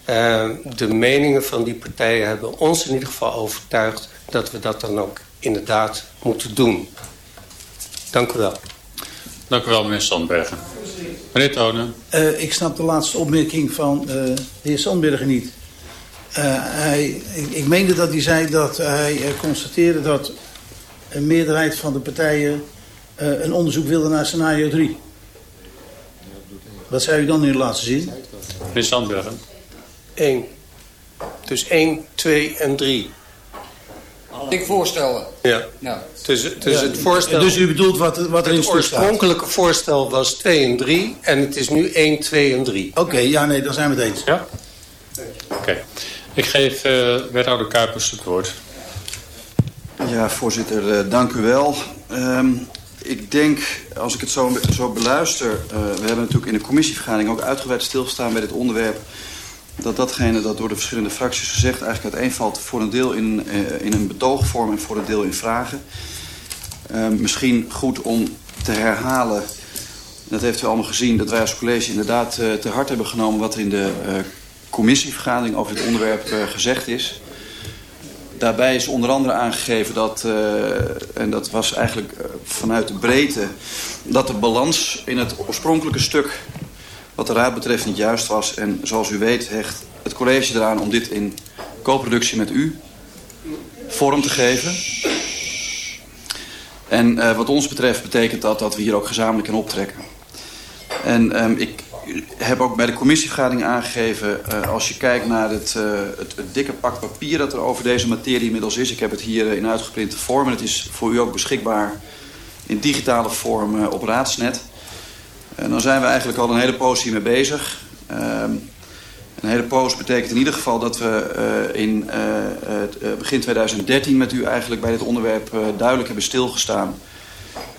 Uh, de meningen van die partijen hebben ons in ieder geval overtuigd... dat we dat dan ook inderdaad moeten doen. Dank u wel. Dank u wel, meneer Sandbergen. Meneer Tonen. Uh, ik snap de laatste opmerking van uh, de heer Sandbergen niet. Uh, hij, ik, ik meende dat hij zei dat hij constateerde dat een meerderheid van de partijen een onderzoek wilde naar scenario 3. Wat zei u dan in de laatste zin? Meneer Sandbergen. 1. Dus 1, 2 en 3. Ik voorstellen. Ja. Nou. Dus, dus, ja, het voorstel, dus u bedoelt wat, wat er in Het oorspronkelijke voorstel was 2 en 3 en het is nu 1, 2 en 3. Oké, okay, ja nee, dan zijn we het eens. Ja? Oké. Okay. Ik geef uh, wethouder Kuipers het woord. Ja, Ja, voorzitter, uh, dank u wel. Um, ik denk, als ik het zo, zo beluister... Uh, we hebben natuurlijk in de commissievergadering ook uitgebreid stilgestaan bij dit onderwerp... dat datgene dat door de verschillende fracties gezegd eigenlijk uiteenvalt... voor een deel in, uh, in een betoogvorm en voor een deel in vragen. Uh, misschien goed om te herhalen, dat heeft u allemaal gezien... dat wij als college inderdaad te hard hebben genomen... wat er in de commissievergadering over dit onderwerp gezegd is... Daarbij is onder andere aangegeven dat, uh, en dat was eigenlijk uh, vanuit de breedte... dat de balans in het oorspronkelijke stuk wat de raad betreft niet juist was. En zoals u weet hecht het college eraan om dit in co-productie met u vorm te geven. En uh, wat ons betreft betekent dat dat we hier ook gezamenlijk in optrekken. En um, ik heb ook bij de commissievergadering aangegeven... Uh, als je kijkt naar het, uh, het, het, dikke pak papier dat er over deze materie inmiddels is... ik heb het hier in uitgeprinte vorm en het is voor u ook beschikbaar... in digitale vorm op Raadsnet. En dan zijn we eigenlijk al een hele poos hiermee bezig. een hele poos betekent in ieder geval dat we in begin 2013 met u eigenlijk bij dit onderwerp duidelijk hebben stilgestaan.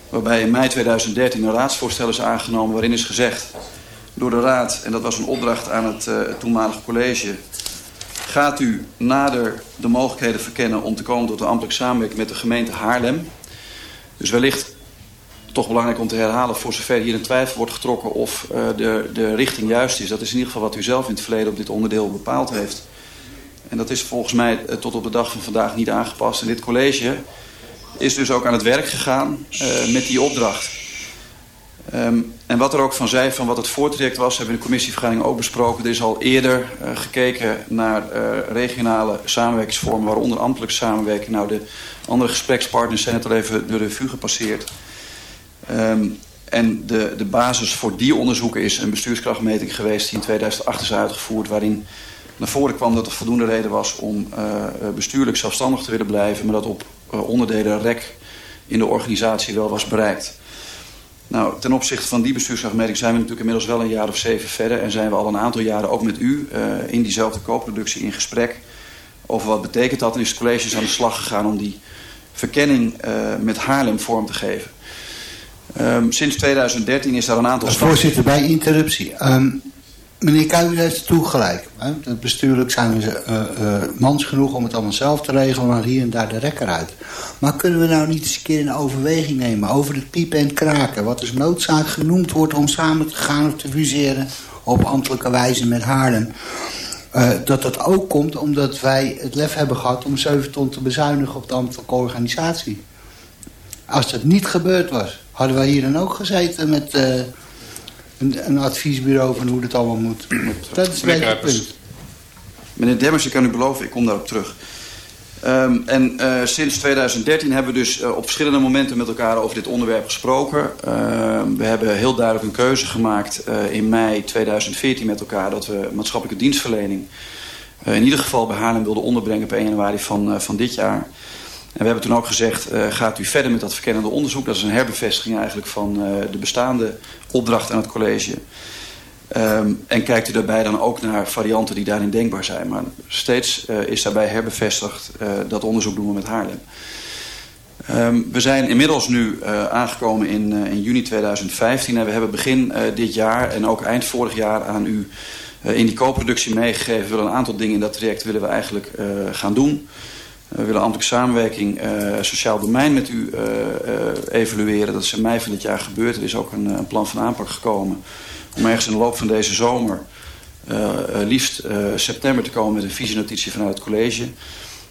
Waarbij in mei 2013 een raadsvoorstel is aangenomen waarin is gezegd door de Raad, en dat was een opdracht aan het, uh, toenmalige college... gaat u nader de mogelijkheden verkennen om te komen tot een ambtelijke samenwerking met de gemeente Haarlem. Dus wellicht toch belangrijk om te herhalen... voor zover hier in twijfel wordt getrokken of uh, de, de richting juist is. Dat is in ieder geval wat u zelf in het verleden op dit onderdeel bepaald heeft. En dat is volgens mij uh, tot op de dag van vandaag niet aangepast. En dit college is dus ook aan het werk gegaan met die opdracht... Um, en wat er ook van zei, van wat het voortraject was, hebben we in de commissievergadering ook besproken. Er is al eerder uh, gekeken naar uh, regionale samenwerkingsvormen, waaronder ambtelijke samenwerking. Nou, de andere gesprekspartners zijn het al even de revue gepasseerd. Um, en de, de basis voor die onderzoeken is een bestuurskrachtmeting geweest die in 2008 is uitgevoerd, waarin naar voren kwam dat er voldoende reden was om uh, bestuurlijk zelfstandig te willen blijven, maar dat op onderdelen rek in de organisatie wel was bereikt. Nou, ten opzichte van die bestuursafmeting zijn we natuurlijk inmiddels wel een jaar of zeven verder. En zijn we al een aantal jaren ook met u uh, in diezelfde co-productie in gesprek. Over wat betekent dat. En is het college aan de slag gegaan om die verkenning uh, met Haarlem vorm te geven. Um, sinds 2013 is daar een aantal... Voorzitter, bij interruptie. Um, meneer Kuijs heeft toegelijk. Hè? Bestuurlijk zijn we uh, uh, mans genoeg om het allemaal zelf te regelen, maar hier en daar de rekker uit. Maar kunnen we nou niet eens een keer een overweging nemen over het piepen en kraken, wat als noodzaak genoemd wordt om samen te gaan of te fuseren op ambtelijke wijze met Haarlem. Uh, dat dat ook komt omdat wij het lef hebben gehad om 7 ton te bezuinigen op de ambtelijke organisatie. Als dat niet gebeurd was, hadden wij hier dan ook gezeten met... Een, een adviesbureau van hoe dat allemaal moet. Dat is een het punt. Meneer Demmers, ik kan u beloven, ik kom daarop terug. Um, en uh, sinds 2013 hebben we dus uh, op verschillende momenten met elkaar over dit onderwerp gesproken. Uh, we hebben heel duidelijk een keuze gemaakt uh, in mei 2014 met elkaar... dat we maatschappelijke dienstverlening in ieder geval bij Haarlem wilden onderbrengen op 1 januari van, van dit jaar... En we hebben toen ook gezegd, uh, gaat u verder met dat verkennende onderzoek. Dat is een herbevestiging eigenlijk van uh, de bestaande opdracht aan het college. Um, en kijkt u daarbij dan ook naar varianten die daarin denkbaar zijn. Maar steeds uh, is daarbij herbevestigd, dat onderzoek doen we met Haarlem. Um, we zijn inmiddels nu aangekomen in, in juni 2015. En we hebben begin dit jaar en ook eind vorig jaar aan u in die co-productie meegegeven. We willen een aantal dingen in dat traject willen we eigenlijk gaan doen. We willen ambtelijke samenwerking uh, sociaal domein met u uh, uh, evalueren. Dat is in mei van dit jaar gebeurd. Er is ook een, een plan van aanpak gekomen om ergens in de loop van deze zomer... liefst september te komen met een visienotitie vanuit het college.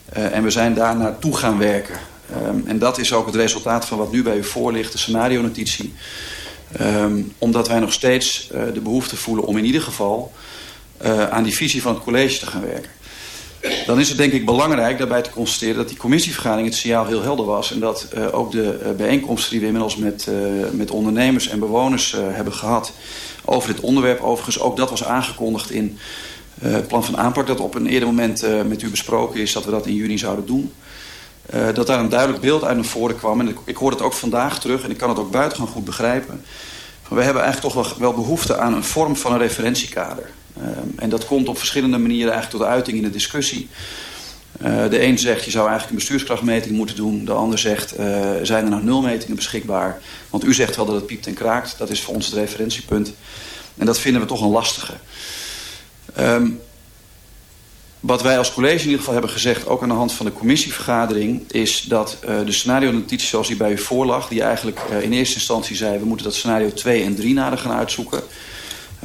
en we zijn daar naartoe gaan werken. Um, en dat is ook het resultaat van wat nu bij u voor ligt, de scenario-notitie. Um, omdat wij nog steeds de behoefte voelen om in ieder geval... aan die visie van het college te gaan werken dan is het denk ik belangrijk daarbij te constateren dat die commissievergadering het signaal heel helder was. En dat uh, ook de uh, bijeenkomsten die we inmiddels met, uh, met ondernemers en bewoners hebben gehad over dit onderwerp. Overigens ook dat was aangekondigd in het plan van aanpak dat op een eerder moment met u besproken is dat we dat in juni zouden doen. dat daar een duidelijk beeld uit naar voren kwam. En ik, ik hoor het ook vandaag terug en ik kan het ook buitengewoon goed begrijpen. We hebben eigenlijk toch wel, wel behoefte aan een vorm van een referentiekader. Um, en dat komt op verschillende manieren eigenlijk tot uiting in de discussie. Uh, de een zegt je zou eigenlijk een bestuurskrachtmeting moeten doen. De ander zegt uh, zijn er nog nulmetingen beschikbaar. Want u zegt wel dat het piept en kraakt. Dat is voor ons het referentiepunt. En dat vinden we toch een lastige. Um, wat wij als college in ieder geval hebben gezegd, ook aan de hand van de commissievergadering, is dat uh, de scenario-notitie zoals die bij u voorlag, die eigenlijk in eerste instantie zei, we moeten dat scenario 2 en 3 nader gaan uitzoeken.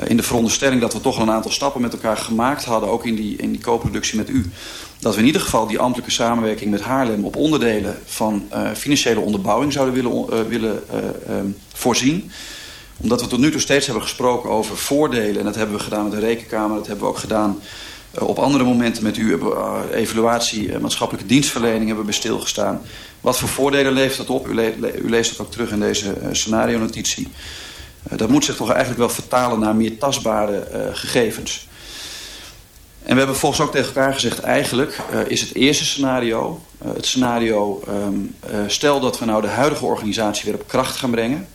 Uh, in de veronderstelling dat we toch een aantal stappen met elkaar gemaakt hadden, ook in die, in die co-productie met u. Dat we in ieder geval die ambtelijke samenwerking met Haarlem op onderdelen van financiële onderbouwing zouden willen, willen um, voorzien omdat we tot nu toe steeds hebben gesproken over voordelen. En dat hebben we gedaan met de rekenkamer. Dat hebben we ook gedaan op andere momenten met u. Uh, evaluatie, maatschappelijke dienstverlening hebben we stilgestaan. Wat voor voordelen levert dat op? U, u leest dat ook terug in deze scenario-notitie. Dat moet zich toch eigenlijk wel vertalen naar meer tastbare gegevens. En we hebben volgens ook tegen elkaar gezegd... eigenlijk is het eerste scenario... het scenario, um, stel dat we nou de huidige organisatie weer op kracht gaan brengen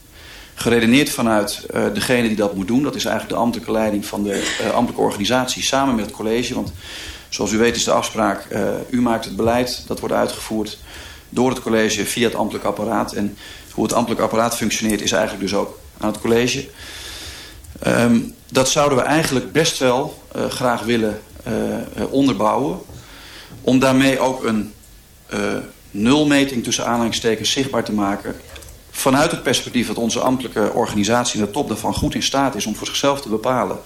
geredeneerd vanuit degene die dat moet doen. Dat is eigenlijk de ambtelijke leiding van de ambtelijke organisatie samen met het college. Want zoals u weet is de afspraak, u maakt het beleid. Dat wordt uitgevoerd door het college via het ambtelijk apparaat. En hoe het ambtelijk apparaat functioneert is eigenlijk dus ook aan het college. Um, dat zouden we eigenlijk best wel graag willen onderbouwen. Om daarmee ook een nulmeting tussen aanhalingstekens zichtbaar te maken vanuit het perspectief dat onze ambtelijke organisatie in de top daarvan goed in staat is om voor zichzelf te bepalen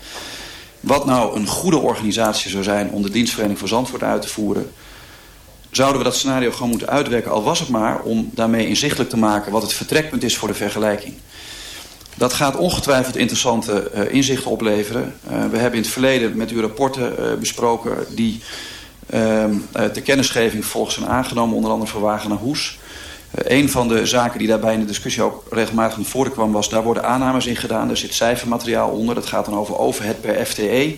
wat nou een goede organisatie zou zijn om de dienstverlening voor Zandvoort uit te voeren, zouden we dat scenario gewoon moeten uitwerken, al was het maar om daarmee inzichtelijk te maken wat het vertrekpunt is voor de vergelijking. Dat gaat ongetwijfeld interessante uh, inzichten opleveren. Uh, we hebben in het verleden met uw rapporten uh, besproken die uh, ter kennisgeving volgens zijn aangenomen, onder andere voor Wagen naar Hoes. Een van de zaken die daarbij in de discussie ook regelmatig naar voren kwam was... daar worden aannames in gedaan, er zit cijfermateriaal onder. Dat gaat dan over overhead per FTE.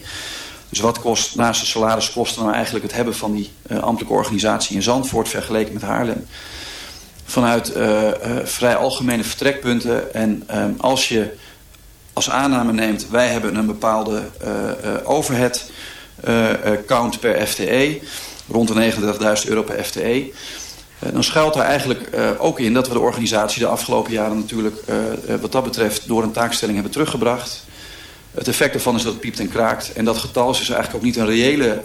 Dus wat kost naast de salariskosten nou eigenlijk het hebben van die uh, ambtelijke organisatie in Zandvoort... vergeleken met Haarlem. Vanuit uh, uh, vrij algemene vertrekpunten. En um, als je als aanname neemt... wij hebben een bepaalde overhead count per FTE... rond de 39.000 euro per FTE... Dan schuilt daar eigenlijk ook in dat we de organisatie de afgelopen jaren natuurlijk wat dat betreft door een taakstelling hebben teruggebracht. Het effect daarvan is dat het piept en kraakt. En dat getal is dus eigenlijk ook niet een reële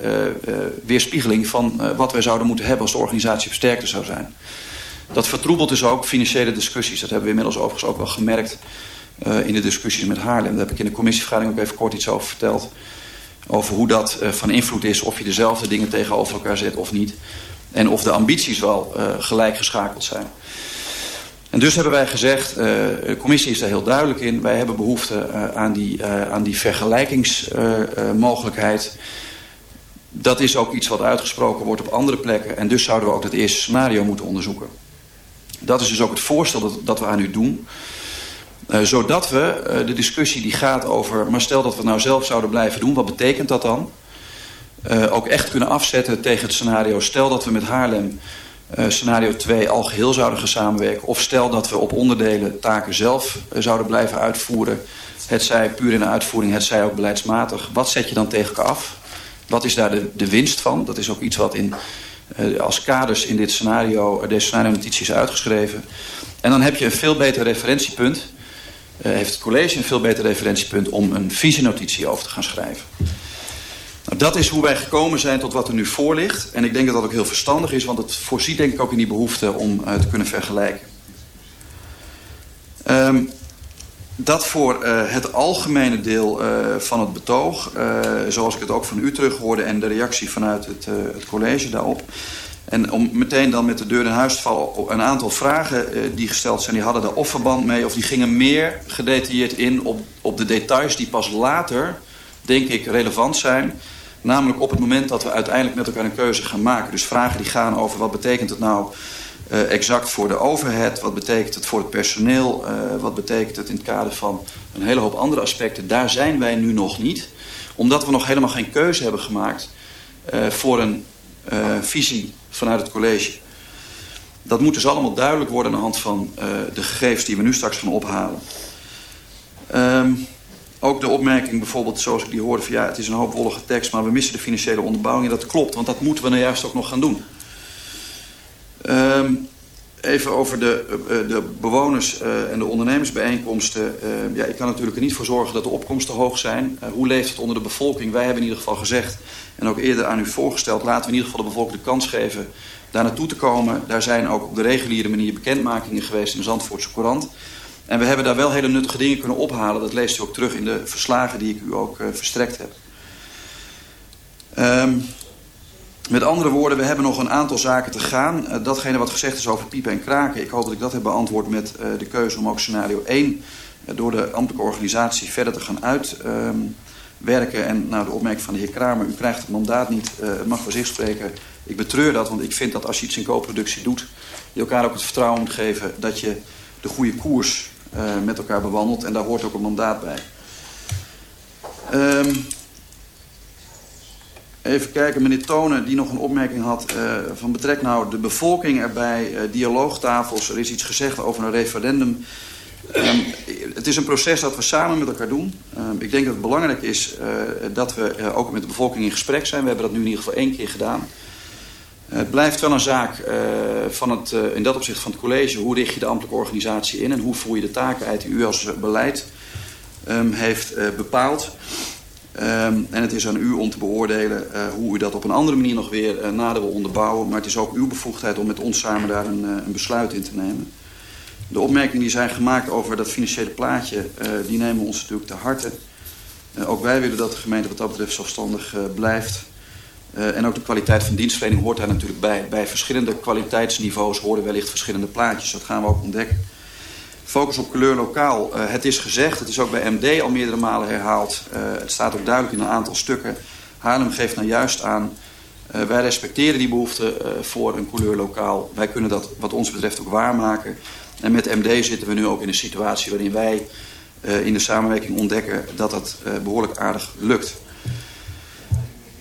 weerspiegeling van wat wij zouden moeten hebben als de organisatie versterkter zou zijn. Dat vertroebelt dus ook financiële discussies. Dat hebben we inmiddels overigens ook wel gemerkt in de discussies met Haarlem. Daar heb ik in de commissievergadering ook even kort iets over verteld. Over hoe dat van invloed is, of je dezelfde dingen tegenover elkaar zet of niet. En of de ambities wel uh, gelijk geschakeld zijn. En dus hebben wij gezegd, de commissie is daar heel duidelijk in. Wij hebben behoefte aan, die, aan die vergelijkingsmogelijkheid. dat is ook iets wat uitgesproken wordt op andere plekken. En dus zouden we ook dat eerste scenario moeten onderzoeken. Dat is dus ook het voorstel dat, dat we aan u doen. zodat we de discussie die gaat over... maar stel dat we het nou zelf zouden blijven doen, wat betekent dat dan? uh, ook echt kunnen afzetten tegen het scenario. Stel dat we met Haarlem scenario 2 al geheel zouden gaan samenwerken. Of stel dat we op onderdelen taken zelf zouden blijven uitvoeren. Het zij puur in de uitvoering, het zij ook beleidsmatig. Wat zet je dan tegen elkaar af? Wat is daar de, de winst van? Dat is ook iets wat in, als kaders in dit scenario, deze scenario notitie is uitgeschreven. En dan heb je een veel beter referentiepunt. heeft het college een veel beter referentiepunt om een visienotitie over te gaan schrijven. Nou, dat is hoe wij gekomen zijn tot wat er nu voor ligt. En ik denk dat dat ook heel verstandig is, want het voorziet denk ik ook in die behoefte om te kunnen vergelijken. Um, dat voor uh, het algemene deel uh, van het betoog, zoals ik het ook van u terug hoorde en de reactie vanuit het, het college daarop. En om meteen dan met de deur in huis te vallen, een aantal vragen die gesteld zijn, die hadden daar of verband mee of die gingen meer gedetailleerd in op, op de details die pas later, denk ik, relevant zijn Namelijk op het moment dat we uiteindelijk met elkaar een keuze gaan maken. Dus vragen die gaan over wat betekent het nou uh, exact voor de overhead. Wat betekent het voor het personeel. Uh, wat betekent het in het kader van een hele hoop andere aspecten. Daar zijn wij nu nog niet. Omdat we nog helemaal geen keuze hebben gemaakt uh, voor een visie vanuit het college. Dat moet dus allemaal duidelijk worden aan de hand van de gegevens die we nu straks gaan ophalen. Um, ook de opmerking bijvoorbeeld, zoals ik die hoorde... van ja, het is een hoopwollige tekst, maar we missen de financiële onderbouwing. Dat klopt, want dat moeten we nou juist ook nog gaan doen. Um, even over de, uh, de bewoners uh, en de ondernemersbijeenkomsten. Uh, ja, ik kan natuurlijk er niet voor zorgen dat de opkomsten hoog zijn. hoe leeft het onder de bevolking? Wij hebben in ieder geval gezegd, en ook eerder aan u voorgesteld... laten we in ieder geval de bevolking de kans geven daar naartoe te komen. Daar zijn ook op de reguliere manier bekendmakingen geweest in de Zandvoortse Courant... En we hebben daar wel hele nuttige dingen kunnen ophalen. Dat leest u ook terug in de verslagen die ik u ook verstrekt heb. Um, met andere woorden, we hebben nog een aantal zaken te gaan. Uh, datgene wat gezegd is over piepen en kraken. Ik hoop dat ik dat heb beantwoord met uh, de keuze om ook scenario 1... door de ambtelijke organisatie verder te gaan uitwerken. Um, en nou, de opmerking van de heer Kramer, u krijgt het mandaat niet. het mag voor zich spreken. Ik betreur dat, want ik vind dat als je iets in co-productie doet... je elkaar ook het vertrouwen moet geven dat je de goede koers met elkaar bewandeld. En daar hoort ook een mandaat bij. Um, even kijken, meneer Tonen die nog een opmerking had uh, van betrek nou de bevolking erbij, uh, dialoogtafels. Er is iets gezegd over een referendum. Um, het is een proces dat we samen met elkaar doen. Um, ik denk dat het belangrijk is uh, dat we ook met de bevolking in gesprek zijn. We hebben dat nu in ieder geval één keer gedaan. Het blijft wel een zaak van het, in dat opzicht van het college. Hoe richt je de ambtelijke organisatie in en hoe voer je de taken uit die u als beleid um, heeft bepaald. Um, en het is aan u om te beoordelen hoe u dat op een andere manier nog weer nader wil onderbouwen. Maar het is ook uw bevoegdheid om met ons samen daar een, een besluit in te nemen. De opmerkingen die zijn gemaakt over dat financiële plaatje, die nemen ons natuurlijk te harte. ook wij willen dat de gemeente wat dat betreft zelfstandig blijft. En ook de kwaliteit van dienstverlening hoort daar natuurlijk bij. Bij verschillende kwaliteitsniveaus horen wellicht verschillende plaatjes. Dat gaan we ook ontdekken. Focus op kleur lokaal. Uh, het is gezegd, het is ook bij MD al meerdere malen herhaald. Uh, het staat ook duidelijk in een aantal stukken. Haarlem geeft nou juist aan... wij respecteren die behoefte voor een couleur lokaal. Wij kunnen dat wat ons betreft ook waarmaken. En met MD zitten we nu ook in een situatie waarin wij in de samenwerking ontdekken... dat dat behoorlijk aardig lukt.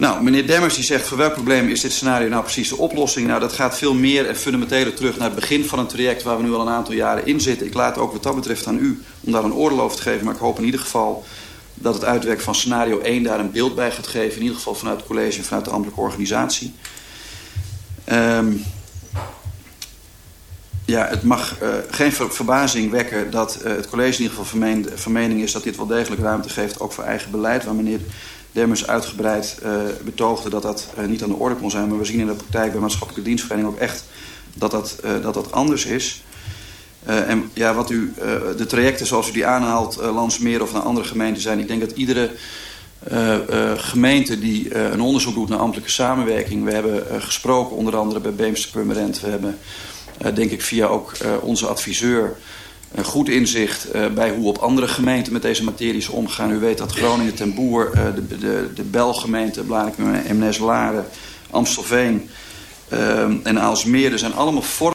Nou, meneer Demmers die zegt, voor welk probleem is dit scenario nou precies de oplossing? Nou, dat gaat veel meer en fundamenteler terug naar het begin van een traject waar we nu al een aantal jaren in zitten. Ik laat ook wat dat betreft aan u om daar een oordeel over te geven. Maar ik hoop in ieder geval dat het uitwerken van scenario 1 daar een beeld bij gaat geven. In ieder geval vanuit het college en vanuit de ambtelijke organisatie. Um, ja, het mag uh, geen ver verbazing wekken dat uh, het college in ieder geval van mening is dat dit wel degelijk ruimte geeft, ook voor eigen beleid, waar meneer Demmers uitgebreid uh, betoogde dat dat uh, niet aan de orde kon zijn. Maar we zien in de praktijk bij maatschappelijke dienstverlening ook echt dat dat, uh, dat, dat anders is. En ja, wat u, de trajecten zoals u die aanhaalt, uh, Landsmeer of naar andere gemeenten zijn. Ik denk dat iedere gemeente die een onderzoek doet naar ambtelijke samenwerking. We hebben gesproken onder andere bij Beemster Permanent. We hebben, denk ik, via ook onze adviseur een goed inzicht uh, bij hoe op andere gemeenten met deze materies omgaan. U weet dat Groningen ten Boer, uh, de, de, de Belgemeente, Blarikum, Emnes, Laren, Amstelveen uh, en Aalsmeer... er zijn allemaal vormen